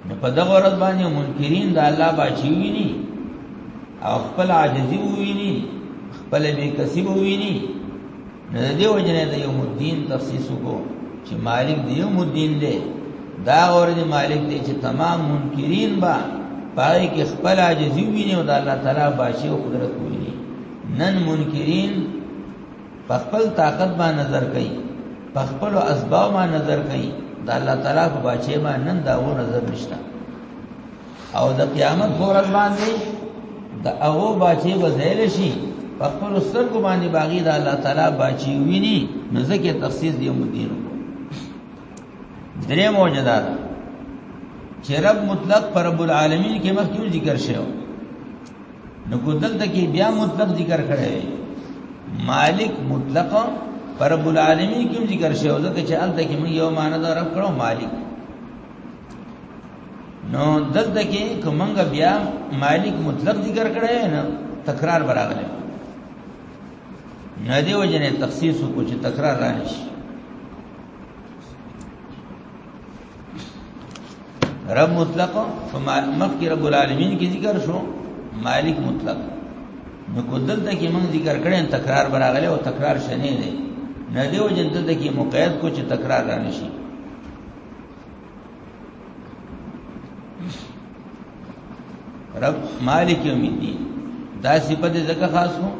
نو په دغه ورځ باندې منکرین د الله باچی ویني او خپل عاجزی ویني خپل بے کسب ویني نه دی وجنه د یوم الدین تخصیص کو چې مالک دی یوم الدین دی دا اور دی مالک دی چې تمام منکرین با پای کې خپل عاجزی ویني او د الله تعالی باشي او قدرت ویني نن منکرین په خپل طاقت باندې نظر کوي په خپل اسباب باندې نظر کوي د الله تعالی په باشي باندې نن دا و نظر نشته او د قیامت په ورځ باندې د هغه بچي به ځای شي په خپل سترګو باندې باغی د الله تعالی بچي ویني نو ځکه تخصیص دی مدیر درې موجدا ده چې رب مطلق پر رب العالمین کې مخکې ذکر شوی نو ګدل ته کې بیا مطلق ذکر کړی مالک مطلق پر رب العالمین کې ذکر شوی ځکه چې الته کې موږ یو معنی دا رب کړو مالک نو دلته کې کومنګ بیا مالک مطلق ذکر کړی نه تکرار براغله نه دی وجنه تخصیص کو چې تکرار رانش رب مطلق فمخ کی رب العالمین کی ذکر شو مالک مطلق نو کو دلته کې موږ ذکر کړی تکرار براغله او تکرار شنه دی نه دی وجنه دلته کې مقید کو چې تکرار رانشي رب مالک یوم الدین دا صفت زکه خاص وو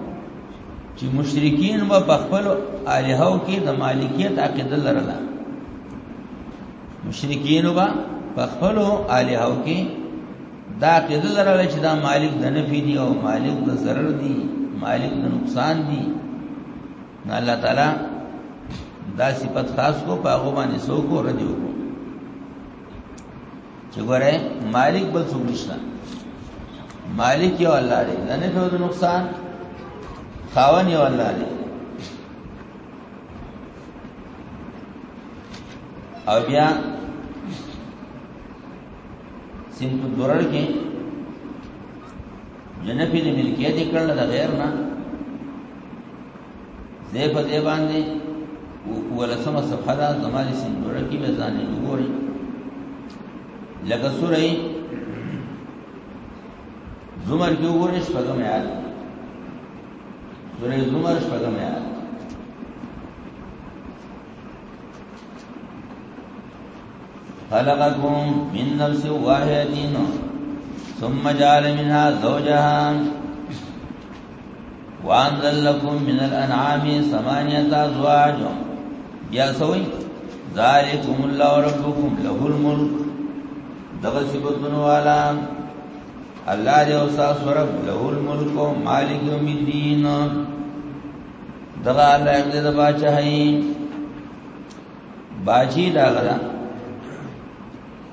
چې مشرکین و په خپل الہو کې د مالکیت عقیده لرله مشرکین و په خپل الہو کې دا عقیده لرله چې دا مالک د نفع دی او مالک د ضرر دی مالک د نقصان دی الله تعالی دا صفت خاص کو پاغو باندې سو کو ردیو کو چې ګوره مالک بل څوک نشته مالک یو الله دی نه نه د نقصان خاون یو الله دی او بیا سمت درر کې جنفي د ملکیت کړل د غیر نه زه په دې باندې ولسمه صفحه ده زماري سندوره کې به ځان وګوري لکه سورې زمر کې وګورې شپږم آیات سورې زمر شپږم آیات خلقكم من نفس واحدة ثم جعل منها زوجها وانزل لكم من الانعام ثمانيه ازواج بیا سوي ذالکم الله ربکم له الملک دغه صفاتونو والا الله دې او تاسو رب له الملک مالک یوم الدین دغه الله دې د بادشاہي باجی دا غلا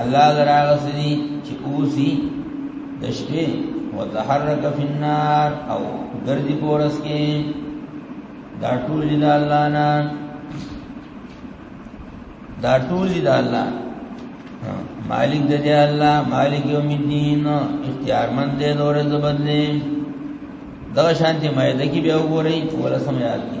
الله دراغه سدي چې اوسي د شپې وتحرک فی النار او ګرځي پورس کې دا ټول دي د الله نه دا ټول دي د الله مالک د دې الله مالک یوم الدین اختیار مند دې دورې زبدلې دا شانتي مې د کی بیا وګورئ ولا سم یاد کی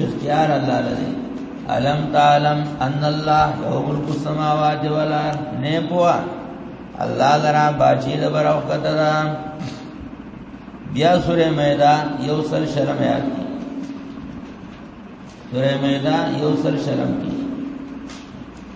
اختیار الله لري علم تعلم ان الله له ملک السماوات والارض نه پوا الله لرا باجی د براو کتدا بیا سوره میدان یو سل شرم یاد کی سوره میدان یو سل شرم کی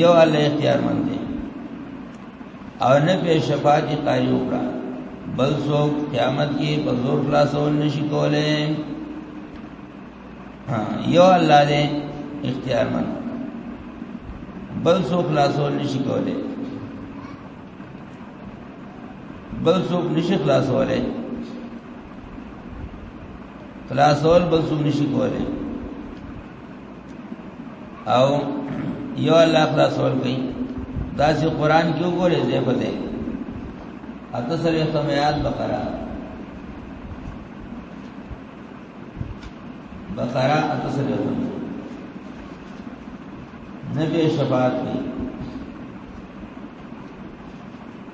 یو الله اختیار مند دی او نه په شفاعت قاری وکړه بل سو قیامت کې په زور خلاصول نشي کوله ها یو الله دې اختیار مند بل سو خلاصول نشي کوله بل سو نشي خلاصوله خلاصول بل سو نشي کوله او یو الله خلاص ور کوي دا چې قران کې وګورې دې په دې اته سره سمات بقره بقره اته سره نبی شفاعت کی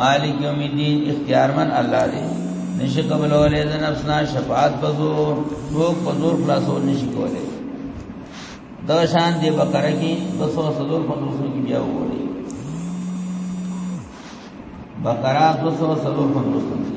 مالک یوم الدین اختیارمن الله دی نشي کولای د نفس نه شفاعت په زور څوک په زور خلاصول نشي کولای دا شان دی بقره کې 270 په دوسو کې بیا وګورئ بقره 270 په دوسو کې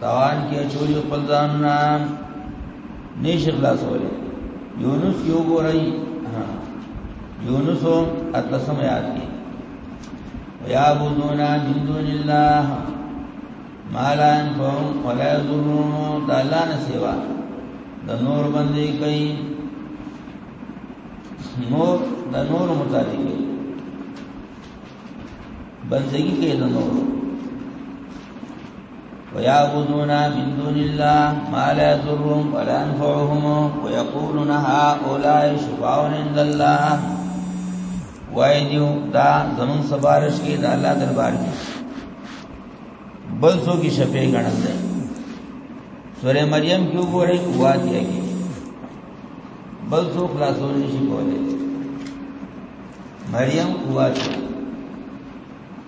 تاوان کې چوری خپل ځان نه نش اخلاص ولې یونس یو ګورای یونس اتلسم یاد کی ویا بودونا من دون الله ما لا ينفعون ولا يضرون د الله نه سیوا د نور باندې کوي نور د نور مطابق کوي بندگی کوي د نور ويعبدون من دون الله ما لا يضرهم ولا ينفعهم ويقولون هؤلاء شفعاء عند الله وایدیو دا زمون سفارش کې د الله دربار کې بل څو کې شپې غنل ده سورې مریم کې وګورئ وادي کې بل څو خلاصول نشي کولای مریم قوت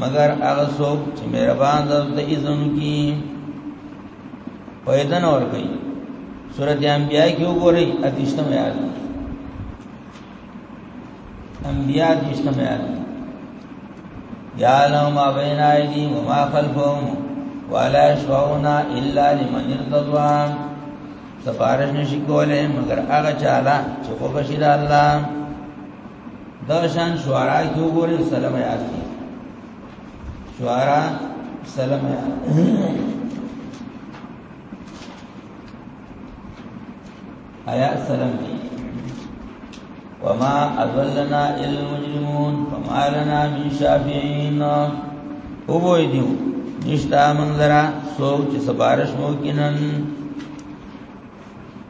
مگر هغه څوک چې مهربان ده د اذن کی پیدن اور کوي سورۃ انبیاء کې وګورئ اتیشتم آیات انبیاء اتیشتم آیات یا لو ما بین ایدی و ما خلفهم ولا شفعونا الا لمن ارتضوا سفارش نشي کوله مگر هغه چاله چې خو بشیر الله دا شان شعرا کې وګورئ سلام یاد کی شعرا سلام یاد آیا سلام کی وما اضلنا الا المجرمون فما لنا من شافعين وګورئ دیو نشتا منظرا سوچ سبارش مو کینن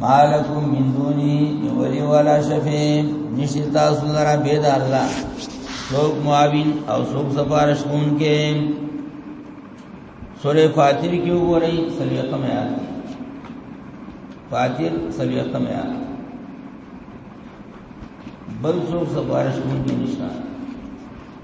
مالکم من دونی ولی ولا شفیع نشی تاسو لرا بيد الله سوک معاون او سوک سفارش کون کے سورہ فاتر کیوں گو رہی سلیقم یاد فاتر سلیقم یاد بل سوک سفارش کون کے نشان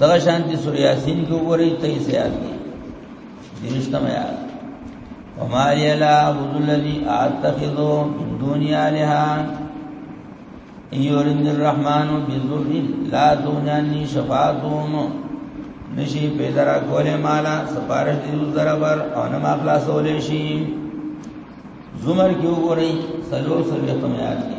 دغه شانتی سور یاسین کې وګورئ ته یې سیاد دي دینشتم یاد وما یلا عبد الذی اتخذو من دون الها یورن الرحمن بذر لا دونانی شفاعتهم نشی پیدا را کوله مالا سفارش دی زربر او نه ما خلاصول شي زمر کې وګورئ سلو سلو ختم یاد دي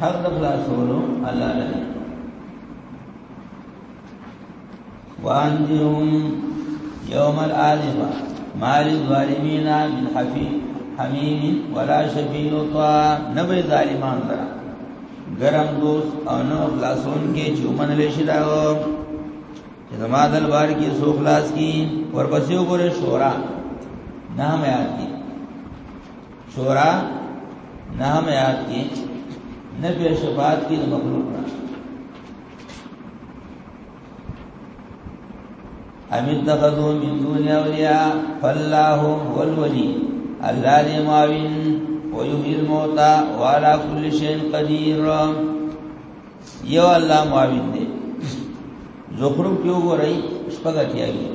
حق د خلاصولو الله لري وانذرهم يوم الآذفة ما للظالمين من حفيظ حميم ولا شفيع يطاع نبي ظالمان لرا گرم دوست او نو خلاصون کې چومن لشي داو چې زما دل بار کې سو خلاص کی ورپسې وګوره شورا نام یاد کی شورا نام یاد کی نبی شفاعت کی مخلوق نه امید تخذو من دون اولیاء فالله هو الولی الله دی معاون ويحيي الموتى وعلى كل شيء قدير یو الله معاون دی زخرف کیو گو رئی شپگا کیا گئی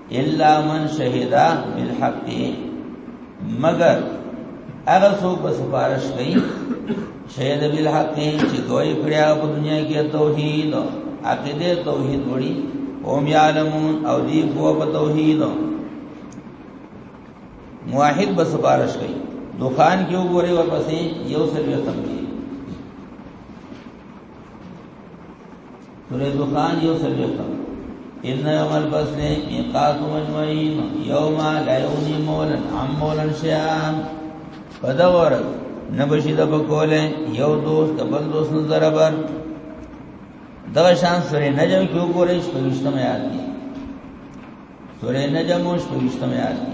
الا من شهد بالحق مگر هغه څوک به سفارش کوي شهد بالحق چې دوی کړیا په دنیا کې توحید عقیده توحید وړي هم یعلمون او دی په په توحید موحد به سفارش کوي دوخان کې وګوري ورپسې یو سل یو تم کې سورہ دخان یو سلویتا ان یوم الفصل میقات اجمعین یوم لا یونی مولن عم مولن شیان فدور نبشی دب کوله یو دوست بل دوست نظر بر دغه شان سورې نجم کې وګورئ چې په وشتم یاد دي سورې نجم اوس په وشتم یاد دي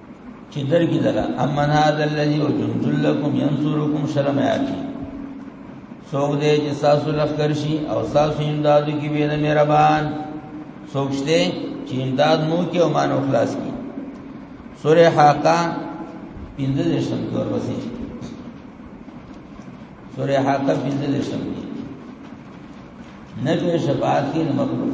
چې درګي دلا امن هذا الذي وجند لكم ينصركم سلام ياتي څوک دې چې تاسو لخر شي او تاسو امداد کی وینه مهربان څوک شته چې امداد مو کې او مانو خلاص کی سوره حاقه پنځه دشم کې ورپسې سوره حاقه پنځه دشم کې نه په شفاعت کې نه مخلوق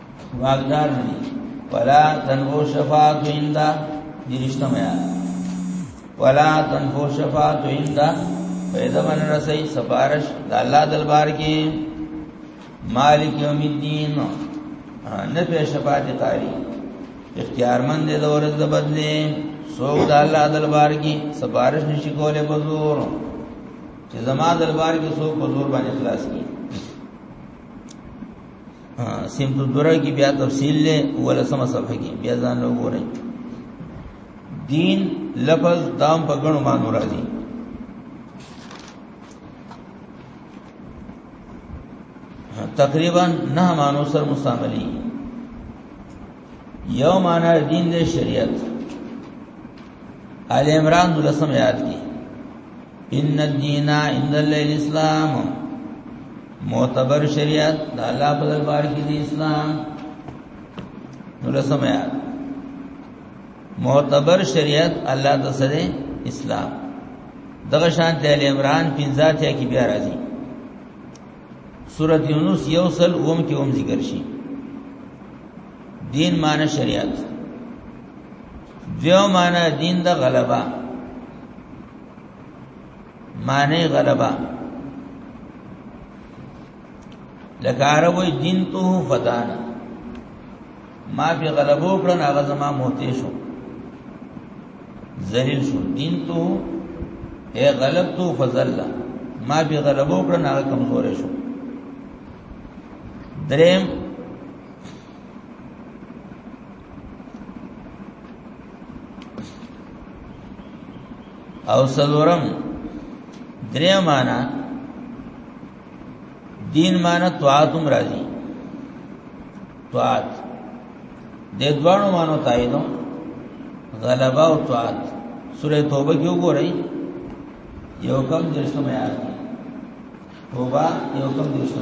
واقدار دی ولا تنفو شفاعت اندا درشتہ میا ولا تنفو شفاعت اندا پیدا من رسی سفارش دا اللہ دلبار کی مالک یوم الدین نفع شفاعت قاری اختیار مند دے دورت دا بدلے سوک دا اللہ دلبار کی سفارش نشکول بزور چې زما دلبار کې سوک بزور باندې خلاص کی سمت الدره کی بیا تفصیل لے ولسم صفحه کی بیا ځان له وګورئ دین لفظ دام په غنو مانو راځي تقریبا نه مانو سر مستعملی یو معنا دین دی شریعت آل عمران دلسم یاد کی ان الدین عند الله الاسلام معتبر شریعت د الله په دربار کې دی اسلام دلسم یاد معتبر شریعت الله د سره اسلام دغه شان ته ال عمران 15 ته کې بیا راځي سورۃ یونس یو سل اوم کې هم ذکر شي دین معنی شریعت دیو معنی دین د غلبا معنی غلبا لکه عربوی دین تو فتانا ما په غلبو کړن هغه زما موته شو ذلیل شو دین تو اے غلب تو فضل ما په غلبو کړن هغه کمزور شو دریم او سلورم دریم معنا دین معنی طاعت هم راځي طاعت د دوانو معنی تاییدو غلبا او طاعت سوره توبه کې وګورئ یو کم درسته مې آیات توبه یو کم درسته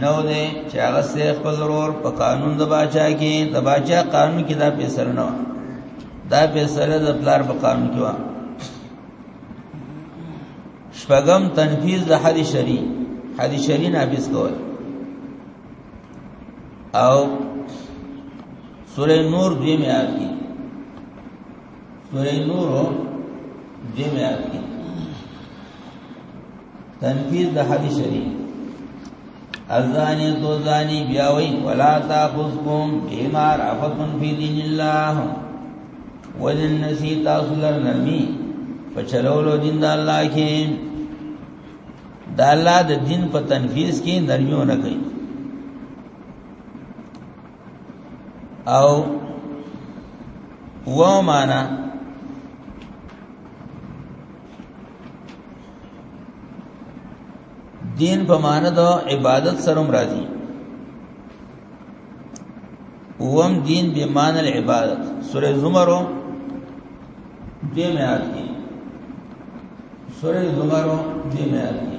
نو دې چې هغه شیخ په ضرور په قانون د باچا کې د باچا قانون کې دا پیسل نه دا پیسل د پلار په قانون کې و شپغم تنفیذ د حدیث شری حدیث شری نافذ کول او سورہ نور دوی میں آتی سورې نور دیم یاد کی تنفیذ د حدیث شریف ازانی تو زانی بیاوی ولا تاخذکم بما رفتم فی دین الله ولن نسی تاسو لر نرمی پچلولو دین د الله کې د الله د دین په تنفیذ کې نرمیو نه کوي او و معنا دین په معنا د عبادت سره مرادي وم دین به معنا العبادت سوره زمر دې مې یاد کی سوره زمر دې مې یاد کی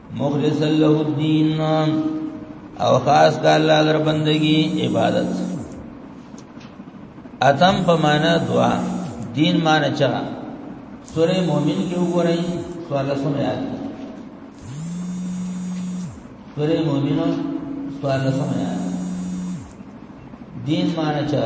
مخلص له الدين او خاص د الله در بندگی عبادت اتم په معنا دعا دین معنا چا سوره مؤمن کې وګورئ سوال سم یاد سوره مؤمن سوال سم یاد دین معنا چا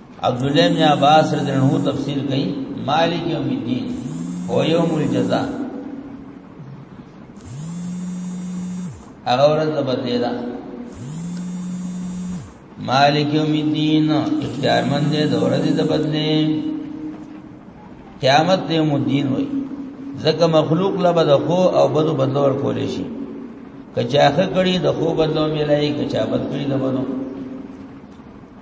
عبد الله بن عباس رضی الله عنه تفسیر کوي مالک یوم الدین هو یوم الجزاء هغه ورځ د بدلی ده مالک یوم الدین اختیار مند دی د ورځ د بدلی قیامت یوم الدین وای ځکه مخلوق لا بد خو او بدو بدلور کول شي کچاخه کړي د خو بدلو ملایي کچا بد کړي د بدو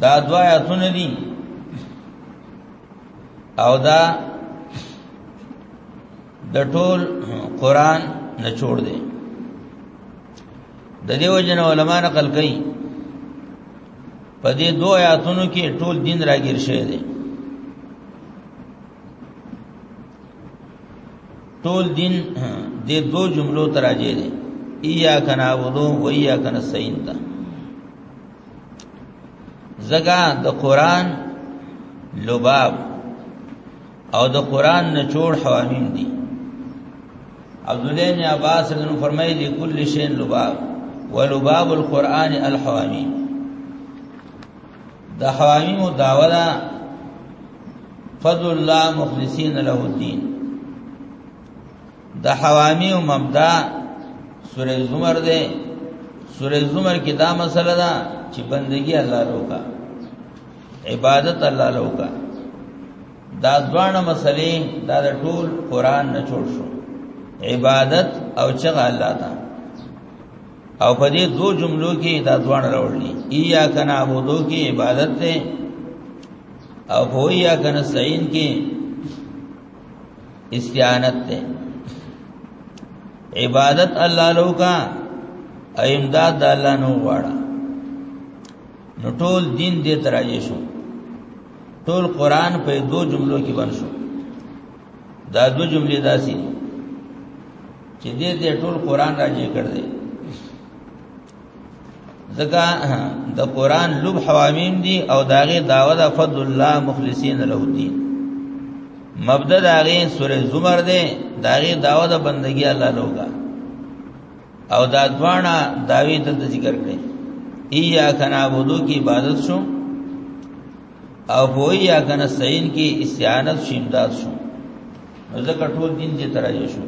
دا دو آیاتونه دي او دا د ټول قران نه جوړ دی د دیو جن علماء نقل کوي په دې دوه آیاتونو کې ټول دین راګیر شوی دی ټول دین د دو جملو تراجه دي ایا کنا ودو و ایا کنا سین تا زګه د قران لباب او د قران نه جوړ حوامیم دي عبد الله بن عباس رضی الله فرمایي لكل شین لباب ولباب القران الحوامیم د حوامیم دعوه دا فضل الله مخلصین له الدين د حوامیم مبدا سورې زمر ده سورې زمر کې دا مسله ده چې بندگی الله روکا عبادت الله روکا دا ځوان مسلې دا د ټول قران نه جوړ شو عبادت او چغه الله تعالی او په دې دوه جملو کې دا ځوان راوړي ایا کنا عبادو کې عبادت ده او هو یا کنا سعین کې استعانت ده عبادت الله لو کا امداد الله نو غواړه نو ټول دین دې تراجې شو ټول قران په دوه جملو کې بن شو دا دو جملې داسې دي چې دې دې ټول قران راځي کړ دې ځکه د قران لوب حوامیم دي او داغه داوا د فضل الله مخلصین له دین مبدا داغه سوره زمر ده داغه داوا د بندگی الله لوګا او دا ځوانه داوی ته ذکر کړي ایا کنا بودو کی عبادت شو او بوئی یا کنه سین کې استعانت شینداد شو نو ځکه ټول دین دې ترایو شو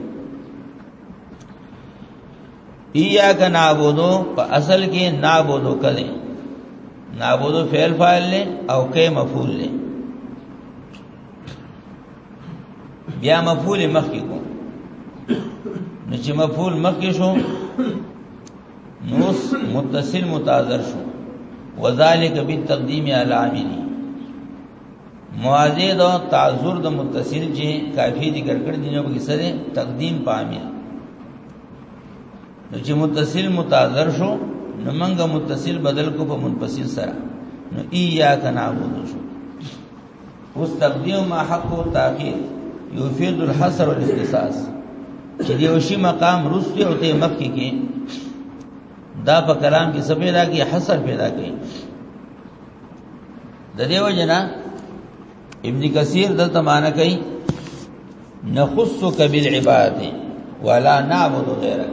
ایا کنا عبودو په اصل کې نابودو کله نابودو فعل فاعل له او کې مفعول له بیا مفعول مخکې کو نو چې مفعول مخکې شو نوس متصل متاذر شو وذالک بالتقدیم علی عامل مواضع د تعذر د متصل چې کافی ذکر کړ دي نو به سره تقدیم پامل نو چې متصل متاذر شو نو منګه متصل بدل کو په منفصل سره نو ایاک نعبود شو اوس تقدیم ما حق او تاخير یفید الحصر والاختصاص چې دی وشي مقام رسته او ته مخکې کې دا په کلام کې سبې دا کې حصر پیدا کوي د دیو جنا ابن کثیر دلته معنا کوي نخصك بالعباد ولا نعبد غيرك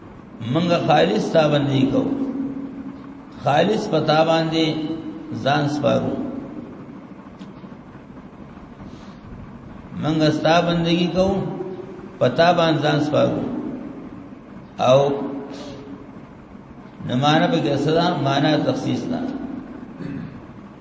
منګه خالص تا باندې کو خالص پتا باندې ځان سپارو منګه ستا بندگی کو پتا باندې ځان سپارو او نمانه به کې صدا معنا تخصیص نه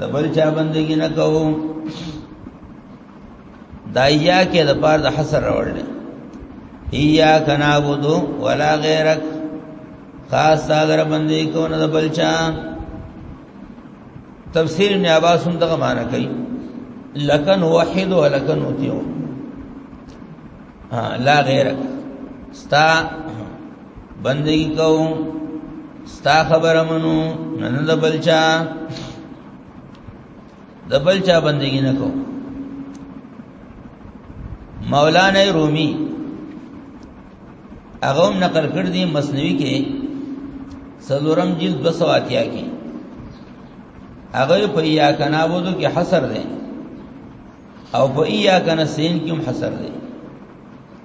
د بل چا بندگی نه کوو دایا کې د پاره د حسر راوړل ایا کنا بودو ولا غیرک خاص ساغر بندگی کو نه د بل چا تفسیر ابن عباس هم دغه معنی کوي لکن واحد ولکن وتیو لا غیرک ستا بندگی کو ستا خبره منو نن د بلچا د بلچا بندگی نه کو مولانا رومي هغه هم نقل کړ دي مسنوي کې سلورم جلد 280 کې هغه په یا کنا وودو کې حصر ده او په یا کنا سین کې هم حصر ده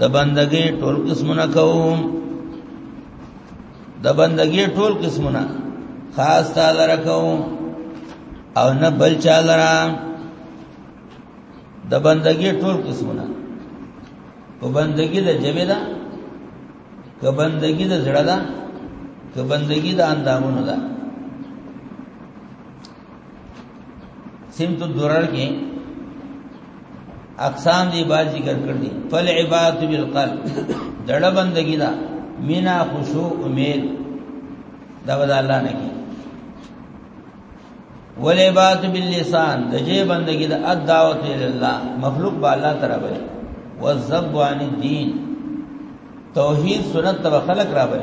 د بندګۍ ټول قسمونه کوم د بندګۍ ټول قسمونه خاص تعالی رکوم او نه بل چا لرا د بندګۍ ټول قسمونه په بندګۍ د جبه ده که بندګۍ د زړه ده که بندګۍ د اندامونو ده سمت الدرر کې اقسام دی باز ذکر کړ دي فل عبادت بالقلب دړه بندګی دا مینا خشوع امید دا بد الله نه کی ول عبادت باللسان د جې بندګی دا الدعوت الى الله مخلوق با الله تعالی بل والذب عن الدين توحید سنت تبع خلق را بل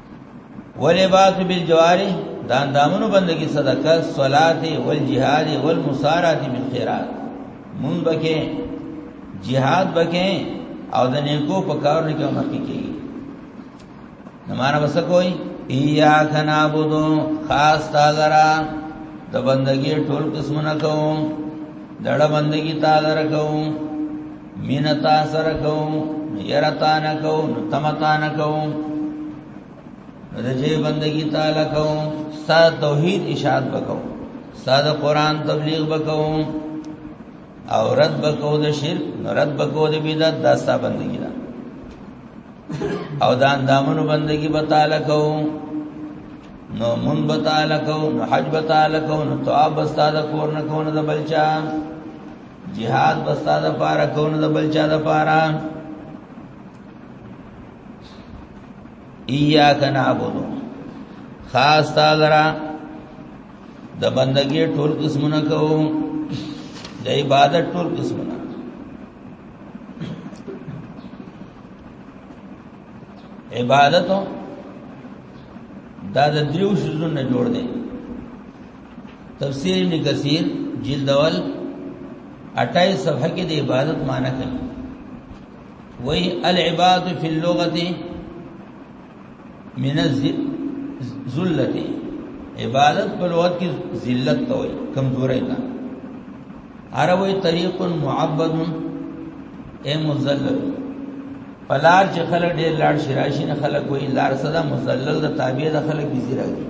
ولباس بالجوارح دا اندامونو بندگی صدقه صلات والجهاد والمسارات بالخيرات مون بکې jihad بکې او د نیکو په کارونو کې مخکې کیږي نمانه بس کوئی ایاک نعبدو خاص تالرا د بندگی ټول قسمونه کوم دړه بندگی تالرا کوم مینه تا سره کوم یره تا نه کوم تم تا نه کوم رجه بندگی تعالی کوم ستا توحید اشاعت وکوم ستا د قران تبلیغ وکوم او رد بکو د شرک رد بکو د بدعت دا ستا بندگی ده او دا اندامونو بندگی به تعالی کوم نو مون به تعالی کوم نو حج به تعالی کوم نو تواب به تعالی کور نه کوم د بلچا جهاد بستا د پاره کون د بل چا د پاره ایاک نعبدو خاص تا لرا د بندګي ټول قسمونه کوو د عبادت ټول قسمونه عبادت دا د دریو شزونه جوړ دی تفسیر ابن کثیر جلد اول 28 صفحه کې د عبادت معنی کوي وای العباد فی اللغه من الذلت عبادت په لغت کې ذلت ته وای کمزوري نه عربی طریق معبد اے مذلل پلار چې خلک ډېر لاړ شي راشي نه خلک وای لار صدا مذلل د تابع د خلک بيزي راځي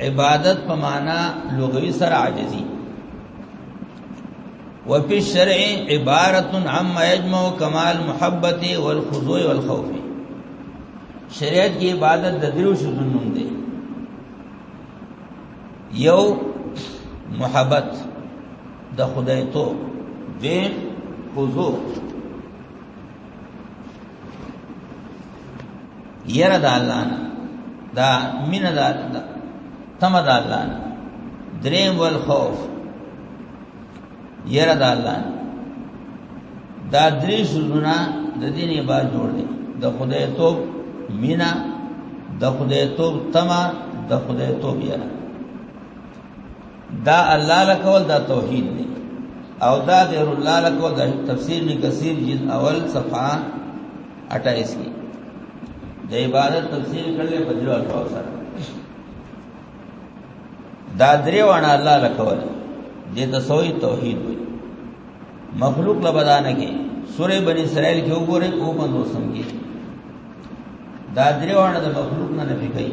عبادت په معنا لغوي سره عاجزي وفي الشرع عبارت عما يجمع كمال محبت والخضوع والخوف شریعت کی عبادت د درو شذون نوم دی یو محبت د خدای تو دین خضوع یره د الله نه دا مين د الله تم د الله نه دریم ول خوف یره د الله نه دا درې سوزونه د دین عبادت جوړ دي د خدای توب مینا د خدای توب تما د خدای توب یره دا الله لکول دا توحید دی او دا غیر الله لکول دا تفسیر ابن کثیر جلد اول صفحه 28 کې د عبادت تفسیر کړل په دریو الفاظ سره دا دریو انا الله لکول دې ته سوې توحید وي مخلوق لبدانه کې سورې بنی اسرائیل کې وګوره او باندې سم کې دا دریو انا د مخلوق نه نفي کوي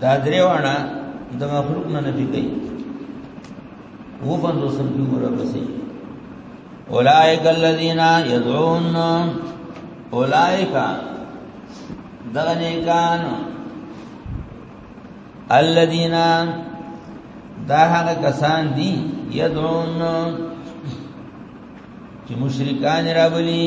دا درې وانا د مخلوق نه نفي کوي وو باندې سم دی ګور بسې اولائک الذین یدعون اولائک دغنیکان الذین دا هغه کسان دي یدعون چې مشرکان راولي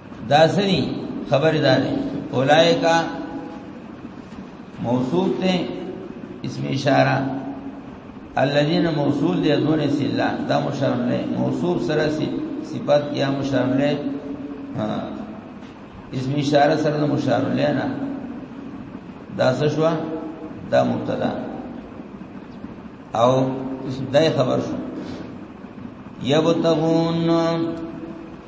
داسنی خبر دار اولائک موصوف ته اسم اشاره الذين موصول دي دون سلا دا مشرم له موصوف سره صفات یا مشرم له اسم اشاره سره د مشار لینا دا څه شو دا مبتدا او دای خبر شو یبتغون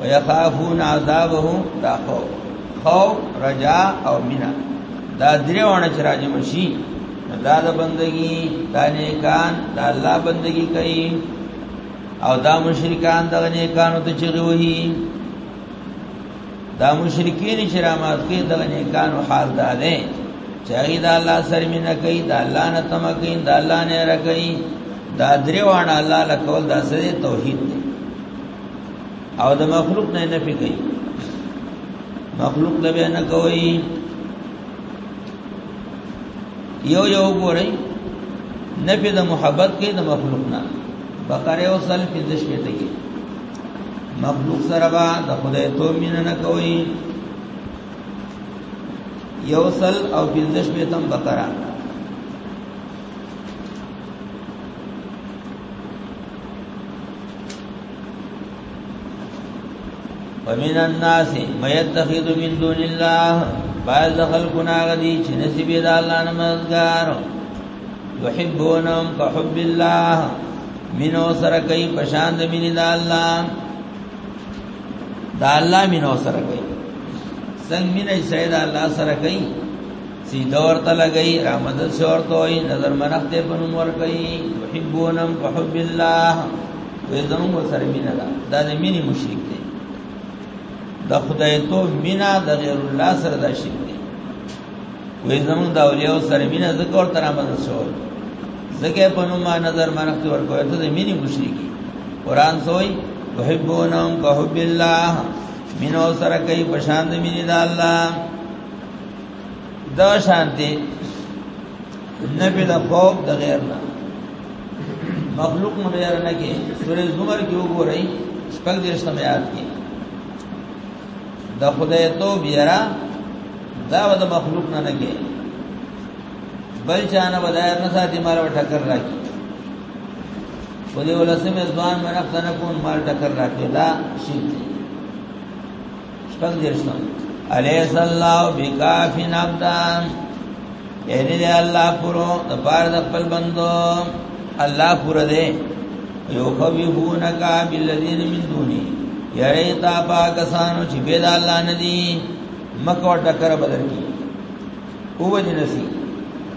ويخافون عذابه دا خوف خوف رجا او مینا دا دریونه چې راځم شي دا د بندگی دا نیکان دا الله بندگی کوي او دا مشرکان دا نیکانو ته چغي وهي دا مشرکین چې رامات کې دا نیکانو حال دا ده چې هغه دا الله سره مینا کوي دا الله نه تم کوي دا الله نه را کوي دا دریوان الله لکول دا سره توحید دی او د مخلوق نه نفي کوي مخلوق له نه کوي یو یو ګورئ نفي د محبت کې د مخلوق نه بقره او سل کې د شپې ته کې مخلوق سره با د خدای تو مين نه کوي یو سل او بندش به تم بقره ومن الناس ما يتخذ من دون الله بعض خلقنا غدي چې نصیب د الله نه مزګار يحبونهم كحب الله منو سره کوي پشان د مين د الله د الله منو سره کوي څنګه مين سيد الله سره کوي سیده ورته لګئی رامدد سے ورته وای نظر منخت په نوم ورکئی تحبونم فحب الله وې زموږ سره مینا ده دا د مینې مشرک دی د خدای تو مینا د غیر الله سره دا شرک دی وې زموږ د اولیاء سره مینا ذکر تر رامدد شو ذکر په نوم نظر منخت ورکوي ته د مینې مشرکی قران سوئی تحبونم فحب الله مینو سره کوي پشان د مینې د الله دا شانتی نبی له خوف د غیر نه مخلوق نه غیر نه کې سورې زمر کې وګورئ شپږ دې سمات کې د خدای تو بیرا دا د مخلوق نه نه کې بل چانه بدای نه ساتي مال ټکر راکی په دې ولسمه ځوان منښت نه کون مال ټکر راکی دا شي شپږ دېرش الیس الله بکاف نبدا یعنی دی الله پرو د بار د خپل بندو الله پر دې یو خوفونک بالذین من دونی یری تا پاکستان چې به د الله ندی مکو ټکر بدل کی او وجنسی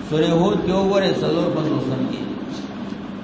سورہ ہود کې وګوره سلور پنځوسم کې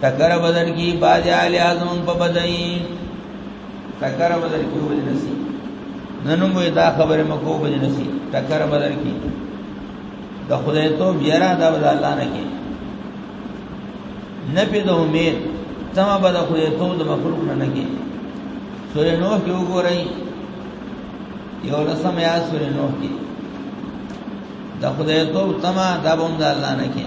تکر بدل کی باج آل اعظم په بدای تکر بدل کی وجه نسی ننو مو دا خبره مکو وجه نسی تکر بدل کی د خدای تو بیره دا ول الله نه کی نه په د امید تم به د خدای تو د مخلوق نه نه کی سورې نوح کې وګورئ یو لسم یا سورې نوح کې د خدای تو تم دا بوند الله نه کی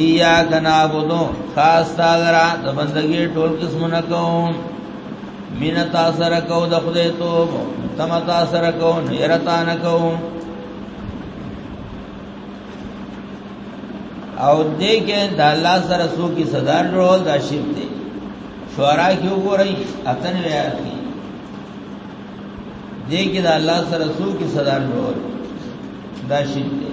ایاک نعبدو خاص تاغرا د بندګی ټول قسمونه کوم مین تاثر کو د خدای توب تم تاثر کو نیرتا نه کو او دې کې د الله سره سو کی صدر رول دا شرک دی شعرا کې وګورئ اتن ویات کې دې کې د الله سره سو کی صدر رول دا شرک دی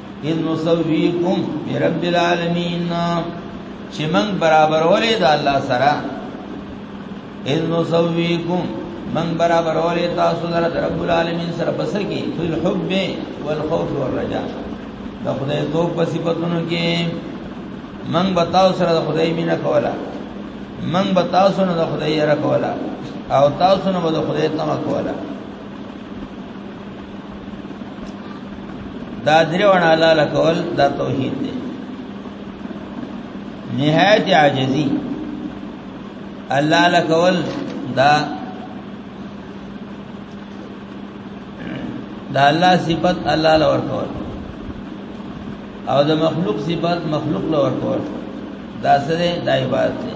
ان نسويكم برب العالمين چې من برابر ولې د الله سره ان نسويكم من برابر ولې تاسو سره د رب العالمین سره بس کې فی الحب والخوف والرجاء د خدای تو په صفاتونو کې من بتاو سره د خدای مینا کولا من بتاو سره د خدای یره کولا او تاسو نه د خدای تما کولا دا درې ونه حلال کول دا توحید دی نهایت عاجزی الله لکول دا دا الله صفت الله لور کول او د مخلوق صفات مخلوق لور کول دا سره د عبادت دی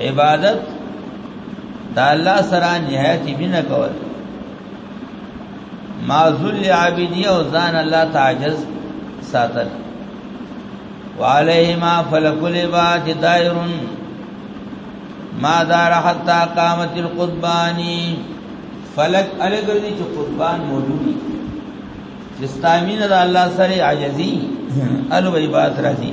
عبادت دا الله سره نهایت مینه کول ما ذل عبدی او ځان الله تعجز ساتل وعليهما فلك العباد دائر ما دار حتى قامت القرباني فلک الګر دي چې قربان موجود دي استامین د الله سره عاجزي الو عبادت راځي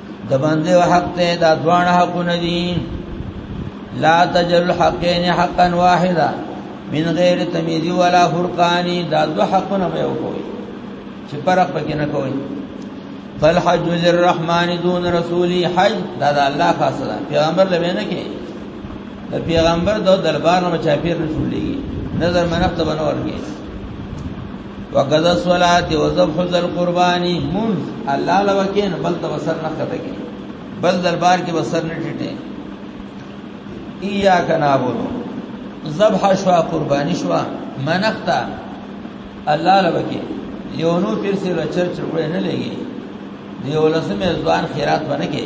د باندې حق ته دا دوان حقونه دي لا تجل حقین حقا واحدا من غیر تمیز ولا فرقان دا دو حقونه به وکوي چې فرق پکې نه کوي فالحج للرحمن دون رسولی حج دا د الله خاصه ده پیغمبر لبه نه کې د پیغمبر د دربار نه چاپیر نه ټولېږي نظر منښت بنور کې وقد الصلاه وذبح القرباني من الله لو کین بل تبصر نه کتګي بل دربار کې بصر نه ټټه اياک نعبدو ذبح شوا قرباني شوا منختا الله لو کې یو نو تیر سره چرچ وړ نه لګي دی ولسمه ځوان خیرات باندې کې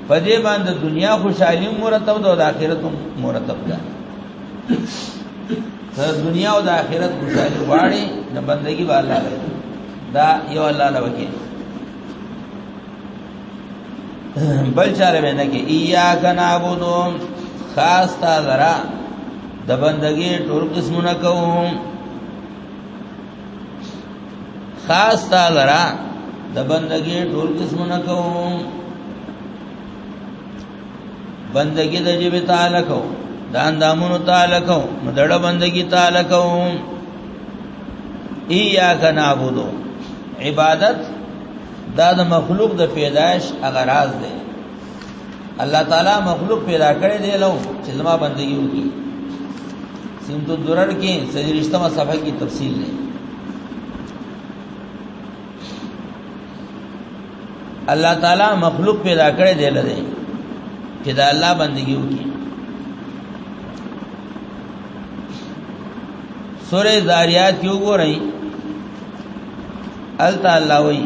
په دې باندې دنیا خوشحالي مرتب ده او د آخرت مرتب ده ته دنیا او د آخرت خوشحالي غواړي د بندگی به الله لري دا یو الله لوکي بل چاره به نه کې ایاک نعبدو خاص تا ذرا د بندگی ټول قسمونه کوم خاص تا لرا د بندګي ټول قسمونه کوم بندګي د جیب تعالی کو د اندامونو تعالی کو مدړه بندګي تعالی کوم ایاک نعبدو عبادت دا د مخلوق د پیدائش اغراض دی الله تعالی مخلوق پیدا کړی دی لو چې زما بندگی وکړي سمت الدرر کې سجرشتمه صفحه کې تفصیل دی الله تعالی مخلوق پیدا کړی دی لره چې دا الله بندگی وکړي سورہ زاریات کې وګورئ التا الله وایي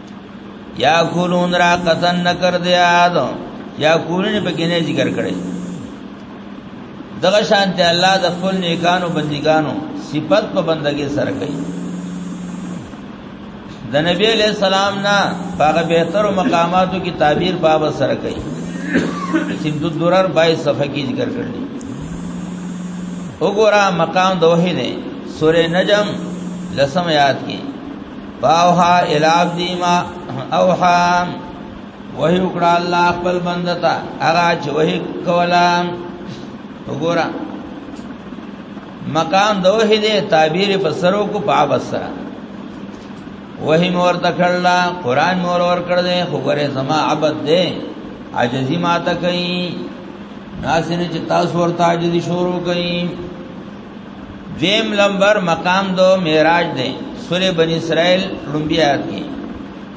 یا کولون را قسن نکر دیاد یا کولون په کې نه ذکر کړي دغه شان ته الله د خپل نیکانو بندګانو صفت په بندګي سره کوي د نبی علیہ السلام نه هغه بهتر مقاماتو کی تعبیر باب سره کوي سند الدرر 22 صفحه کې ذکر کړل وګوره مقام دوه نه سورې نجم لسم یاد کې فاوها الى عبد ما اوها وحی وکړه الله خپل بنده ته هغه چې وحی کولا وګوره مقام دوه دې تعبیر په سرو کو پاب سره وحی مور تکړلا قران مور ور کړ دې خو ګره زما عبد دې عجزی ما ته کوي ناسنه چې تاسو ورته عجزی شروع کوي دیم لمبر مقام دو معراج دی سورہ بنی اسرائیل لومبی آیات کې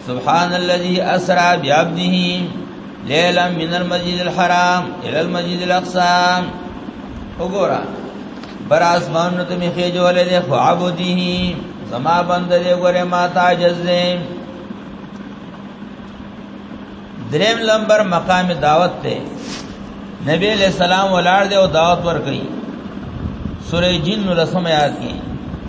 سبحان الذي اسرا بعبده ليلا من المسجد الحرام الى المسجد الاقصى وګوره بر اسمان ته می خېجولې ده خو عبده زما بند دې ګوره ما تعجز دې دریم لمبر مقام دعوت ته نبی علیہ السلام ولاړ دی او دعوت ورکړي سورې جن لسم یاد کړي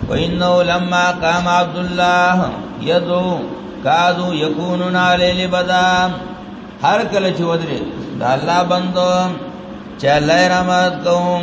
وانه لما قام عبد الله يدعو کادو یکونون علی لبدا هر کله چې ودرې دا الله بندو چې الله رحمت کوم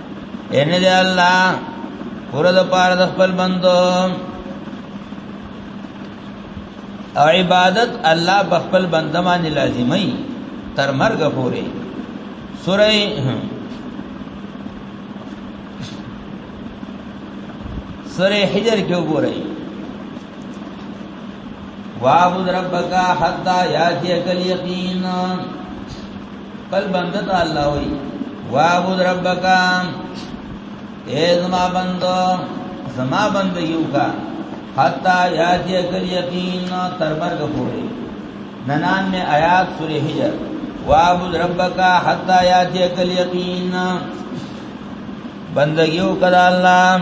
ان دې الله پر د پاره د خپل بندو او عبادت الله په خپل بنده باندې لازمي تر مرګ پورې سوره سوره حجر کې وګورئ وَاعْبُدْ رَبَّكَ حَتَّى يَأْتِيَكَ الْيَقِينُ بل بنده ته الله وی وعبد ربک اے زما بندو زما بند یو کا حتا یاد یکل یقین تر مرګ پورې ننان میں آیات سورہ حجر وعبد ربک حتا یاد یکل یقین بندگیو کړه الله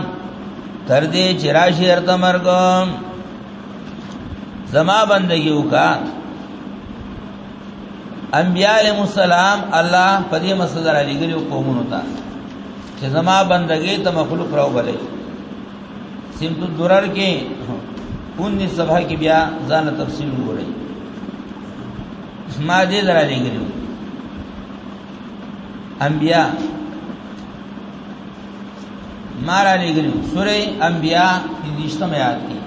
تر دې چې راشي ارته مرګ زما بندگیو کا انبیاء علیهم السلام الله په دې مسله را لګري او قومونو ته چې زما بندګي ته مخلوق راو بلې سمت الدرر کې 19 صفحه کې بیا ځان تفصیل وګورئ ما دې درا لګري انبیاء ما را لګري سورې انبیاء 13 آیات کې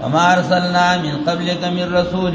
وما ارسلنا من قبلك من رسول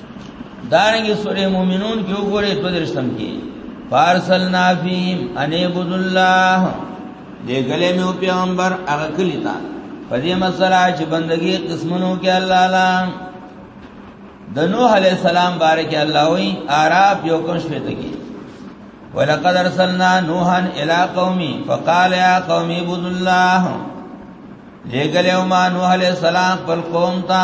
دارنګه سوره مومنون کې وګورئ په درشتم کې فارسلنا فیم ان عبد الله دې ګلې مې او پیغمبر هغه کلی تا په دې مسله چې بندگی قسمونو کې الله لا د نوح علی السلام بارک الله وی عرب یو کوم شپه ته کې ولقد ارسلنا نوحا الى قومه فقال يا قوم اعبدوا الله لګلې ما نوح علی السلام پر قوم ته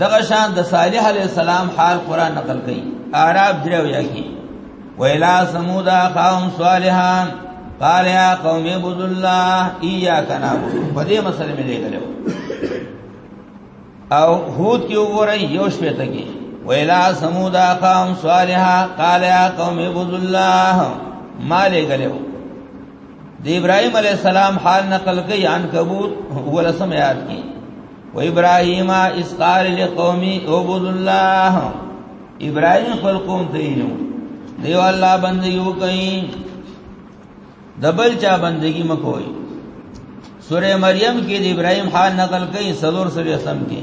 دغه شان د صالح علی السلام حال قران نقل کړي اعراب درو یا کی ویلا سمود قوم صالحا قال یا قوم عبد الله ایاک نعبد په دې مسله مې لګلو او هود کې وګورئ یو شپه ته کې ویلا سمود قوم صالحا قال یا قوم عبد الله ما لګلو د ابراهيم عليه السلام حال نقل کوي عنکبوت ولسم یاد کی و ابراهيم اس قال لقومي اعبدوا الله ابراهيم خپل قوم ته ویلو دیو الله بندگی وکئ دبل چا بندگی مکوئ سورہ مریم کې د ابراهيم حال نقل کړي سلور سورې سم کې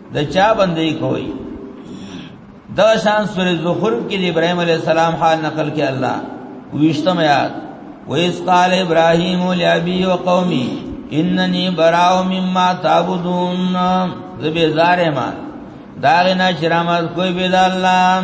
د چا بندي کوي دا شان سورې زخرف کې د ابراهيم عليه السلام حال نقل کې الله ویشتم یاد ویس قال ابراهيم لابي وقومي انني براء مما تعبدون زبې زارې ما داغه نه شرمز کوئی بيد الله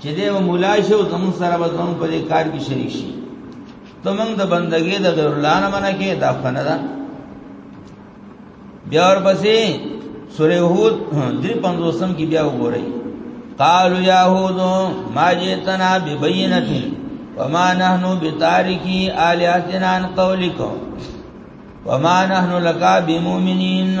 چې دې مولا شو زمو سره به زمو په دې کار کې شریک شي ته موږ د بندګۍ د غیر الله نه منه کې دا فنه ده بیا ورپسې سورې هود درې پنځوسم کې بیا وګورئ قالوا يهود ما جئتنا ببينه وما نحن بتاركي آلهتنا عن قولك وما نحن لك بمؤمنين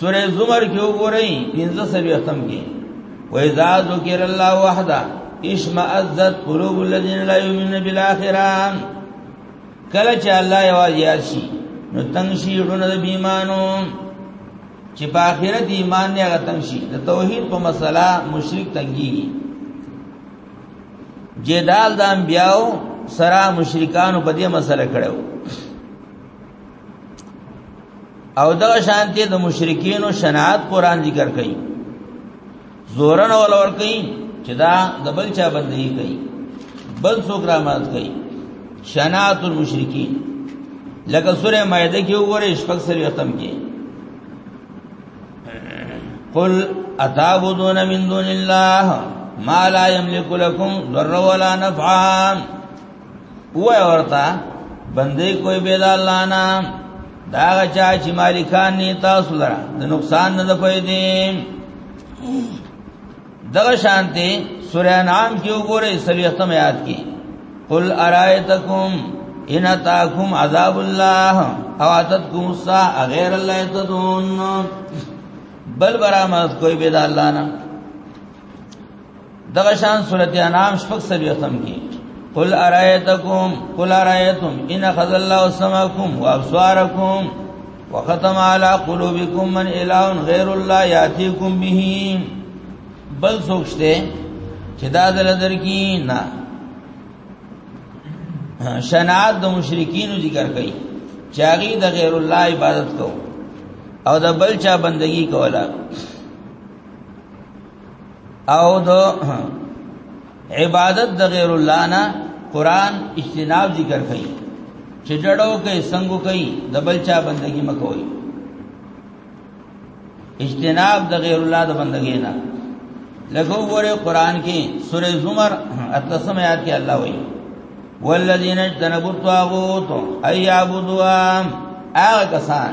سوره زمر کې وګورئ 15 سوي ختم کې و اذا ذکر الله وحده اشمئزت قلوب الذين لا يؤمنون بالاخره کله چې الله یوازې شي نو تنگ شي ړونه د بیمانو چې په آخرت ایمان نه هغه تنگ شي د توحید په مسله مشرک تنګي جدال د انبیاو سره مشرکانو په دې مسله کړو او دا شانتی د مشرکین او شناعت قران ذکر کړي زورن ول ور کړي چې دا د بل چا بندي کوي بل څوک را مات کوي شناعت المشرکین لکه سوره مائده کې وګورئ شپږ سری ختم کې قل اتعبدون من دون الله ما لا يملك لكم ضرا ولا نفعا وای ورته بندې کوئی بيد الله نه دا چا چې مالکان نه تاسو لره د نقصان نه پېدې دغه شانته سورہ انعام کې وګوره سلیختم یاد کی قل ارایتکم ان تاکم عذاب الله او اتتکم سا غیر الله تدون بل برامت کوئی بيد الله نه دغه شان سورته انعام شپږ سلوي ختم کی قل ارایتکم قل ارایتم ان خذ الله سماکم وابصارکم وختم على قلوبكم من اله غير الله ياتيكم به بل سوچته چې دا دل درکی نه شناعت د مشرکین ذکر کړي چاغي د غیر الله عبادت کو او د بل چا بندگی کولا او د عبادت د غیر الله نه قران اجتناب ذکر کوي چې جړو کوي څنګه کوي د بل چا بندگی مکوئ اجتناب د غیر الله د بندګۍ نه لکه وګوره قران کې سوره زمر اتلسم آیات کې الله وایي والذین اجتنبوا الطاغوت ایعبدوا هغه کسان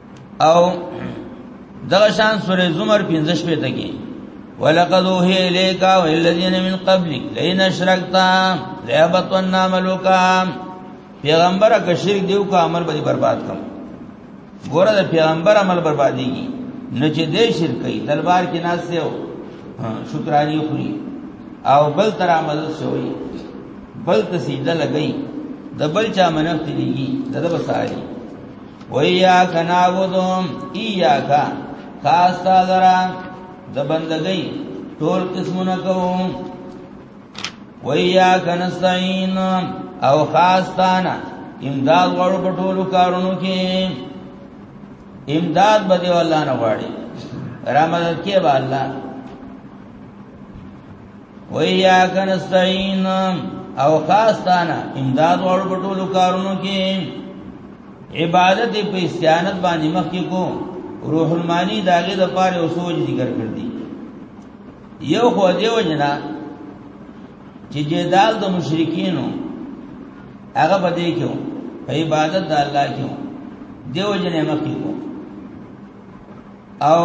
او دغه شان سورې زمر 15 په تکي ولقد اوحي اليك والذين من قبلك لئن اشركت ليحبطن عملك پیغمبر که شرک دیو کا عمل به برباد کم ګوره د پیغمبر عمل برباديږي نه چې دې شرک کوي دربار کې ناس یو شکرانی خوري او بل تر عمل شوی بل تسیده لګئی د بل چا منښت دیږي دغه وساري و ایاک نعبدو ایاک خاص تا ذرا د بندګۍ ټول قسمونه کوو و ایاک نستعين او خاص تانا امداد غړو په ټولو کارونو کې امداد به دی الله نه غواړي رحمت کې به الله ویا کنستعين او خاصتانا امداد ور بټولو کارونو کې عبادت په استعانت باندې مخ کې کو روح المانی داګه د پاره او سوچ ذکر کړ دي یو خو دې وجنا چې جدال د مشرکینو هغه بده کیو په عبادت د الله کیو دیو جنې مخ کیو او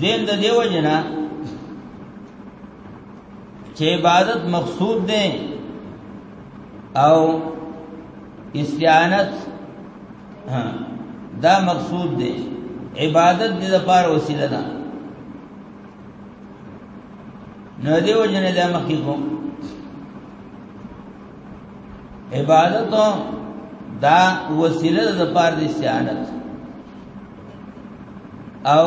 دین د دیو جنا چې عبادت مقصود ده او استعانت دا مقصود ده عبادت دې لپاره وسیله ده نو دیو جنا د مخې کوم عبادت دا وسیله ده لپاره د استعانت او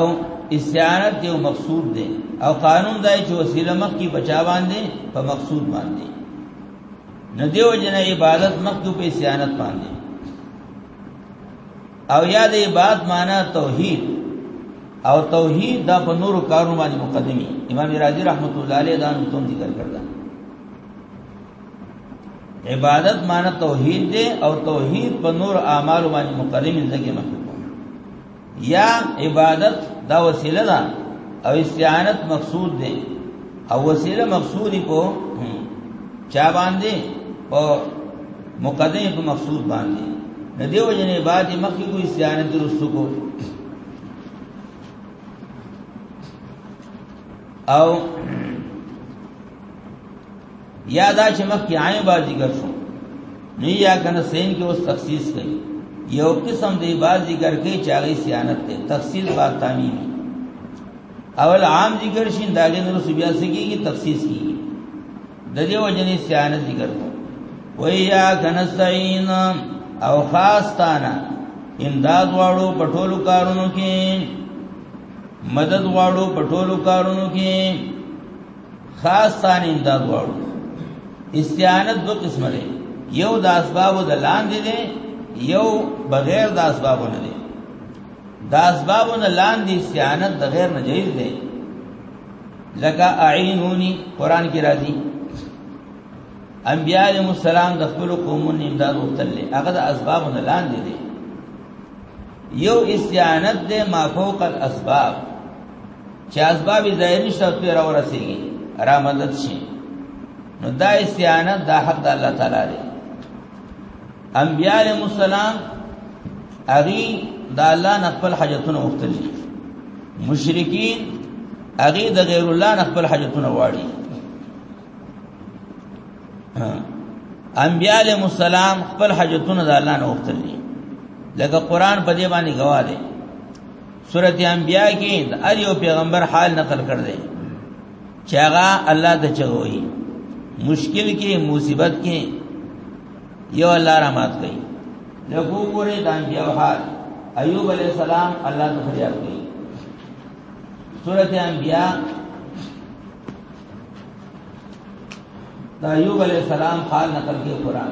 استعانت یو مقصود دی او قانون دای چې وسیله مخ کی بچا باندې په مقصود باندې نه دیو جن عبادت مخ کو په استعانت باندې او یاد عبادت معنا توحید او توحید دا په نور کارو باندې مقدمي امام رازي رحمت الله علیه دا نوم ذکر کړل عبادت معنی توحید دی او توحید په نور اعمال باندې مقدمه ځکه مخکې یا عبادت دا وسیله ده او استعانت مقصود دی او وسیله مقصودی په چا باندې په مقدمه په مقصود باندې د دیو جنې بعد مخکې کو استعانت رسو کو او یا دا چې مخکې عین با ذکر شو نه یا کنه سین کې اوس تخصیص کوي یو قسم دی با ذکر کې چې هغه سیانت ته تفصیل با تعمیم اول عام ذکر شین داګه نور سبیا سکیږي تخصیص کیږي د دې وجنې سیانت ذکر کو ویا کنه سین او خاص تانا امداد واړو پټولو کارونو کې مدد واړو پټولو کارونو کې خاص ثاني امداد غواړو استعانت دو قسمه دی یو د اسبابو د لاندې دی یو بغیر د اسبابو نه دی د اسبابو نه لاندې استعانت د غیر نه جایز دی لکه اعینونی قران کې راځي انبیاء علیهم السلام د خپل قومونو امداد وکړل هغه د اسبابو نه لاندې دی یو استعانت ده ما فوق الاسباب چې اسباب ظاهر نشته ته را ورسیږي را مدد شي نو دا استعانه د حق د الله تعالی دی انبیاء علیهم السلام اغي د الله نه خپل حاجتونه وختل دي مشرکین اغي د غیر الله نه خپل حاجتونه واړي انبیاء علیهم السلام خپل حاجتونه د الله نه وختل دي لکه قران په دې باندې گواه دی سورته انبیاء کې د ار یو پیغمبر حال نقل کړ دی چې هغه الله ته چغوي مشکل کې مصیبت کې یو الله را مات کوي لکه ګوره د انبیاء حال ایوب علی السلام الله ته فریاد کوي سورته انبیاء دا ایوب علی السلام حال نقل کې قران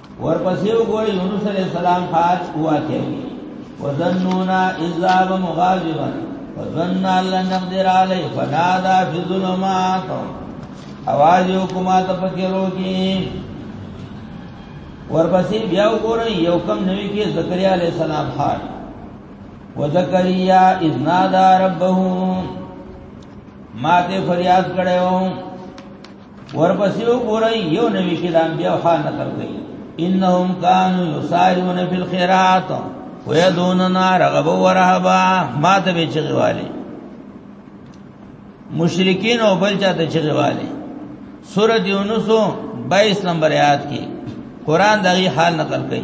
ورپسې وګورئ یونس علیه السلام حاج واته وظنونا اذا مغاضبا وظن لن نقدر علی فنادى في الظلمات اواز یو کومه تفکرو کې ورپسې بیا وګورئ یو کم نوې کې زکریا علیه السلام حاج وزکریا اذ نادى ربه ماته فریاد کړو ورپسې وګورئ یو نوی شي د انبیاء حال نقل کړي انهم كانوا يسارعون في الخيرات ويدوننا رغبا ورهبا ما ته به چغي والي مشرکین او بل چاته چغي والي سورۃ یونس 22 نمبر آیات کې قران دغه حال نقل کړي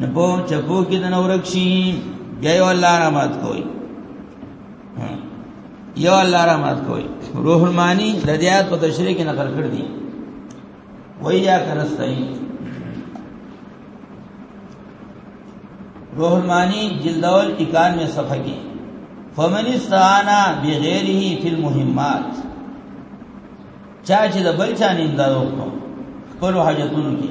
نه په چپو کې د نورک شي بیا یو الله رحمت کوي یو الله رحمت کوي روح المانی د دې آیات په تشریح کې نقل کړ دي وای یا کرستای روح المانی جلد اول 91 صفحه کې فمن استعانا بغیره فی المهمات چا چې د بل چا نه امداد وکړو خپل حاجتونو کې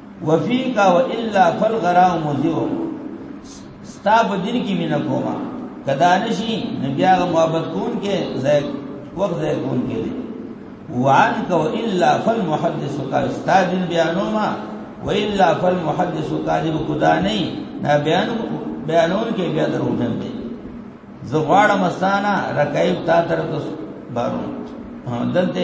وفيك والا فالغرام مزيو ستا په دین کې مینا کوما کدا نشي نبیا غ محبت کون کې زیک وخت زیک کون کې دي وعنك والا فالمحدث کا ستا دین بیانوما والا فالمحدث کاذب خدا نه نه بیان بیانون کې بیا درو هم دي زغواړه مستانه رکایب تا تر تاسو بارو دلته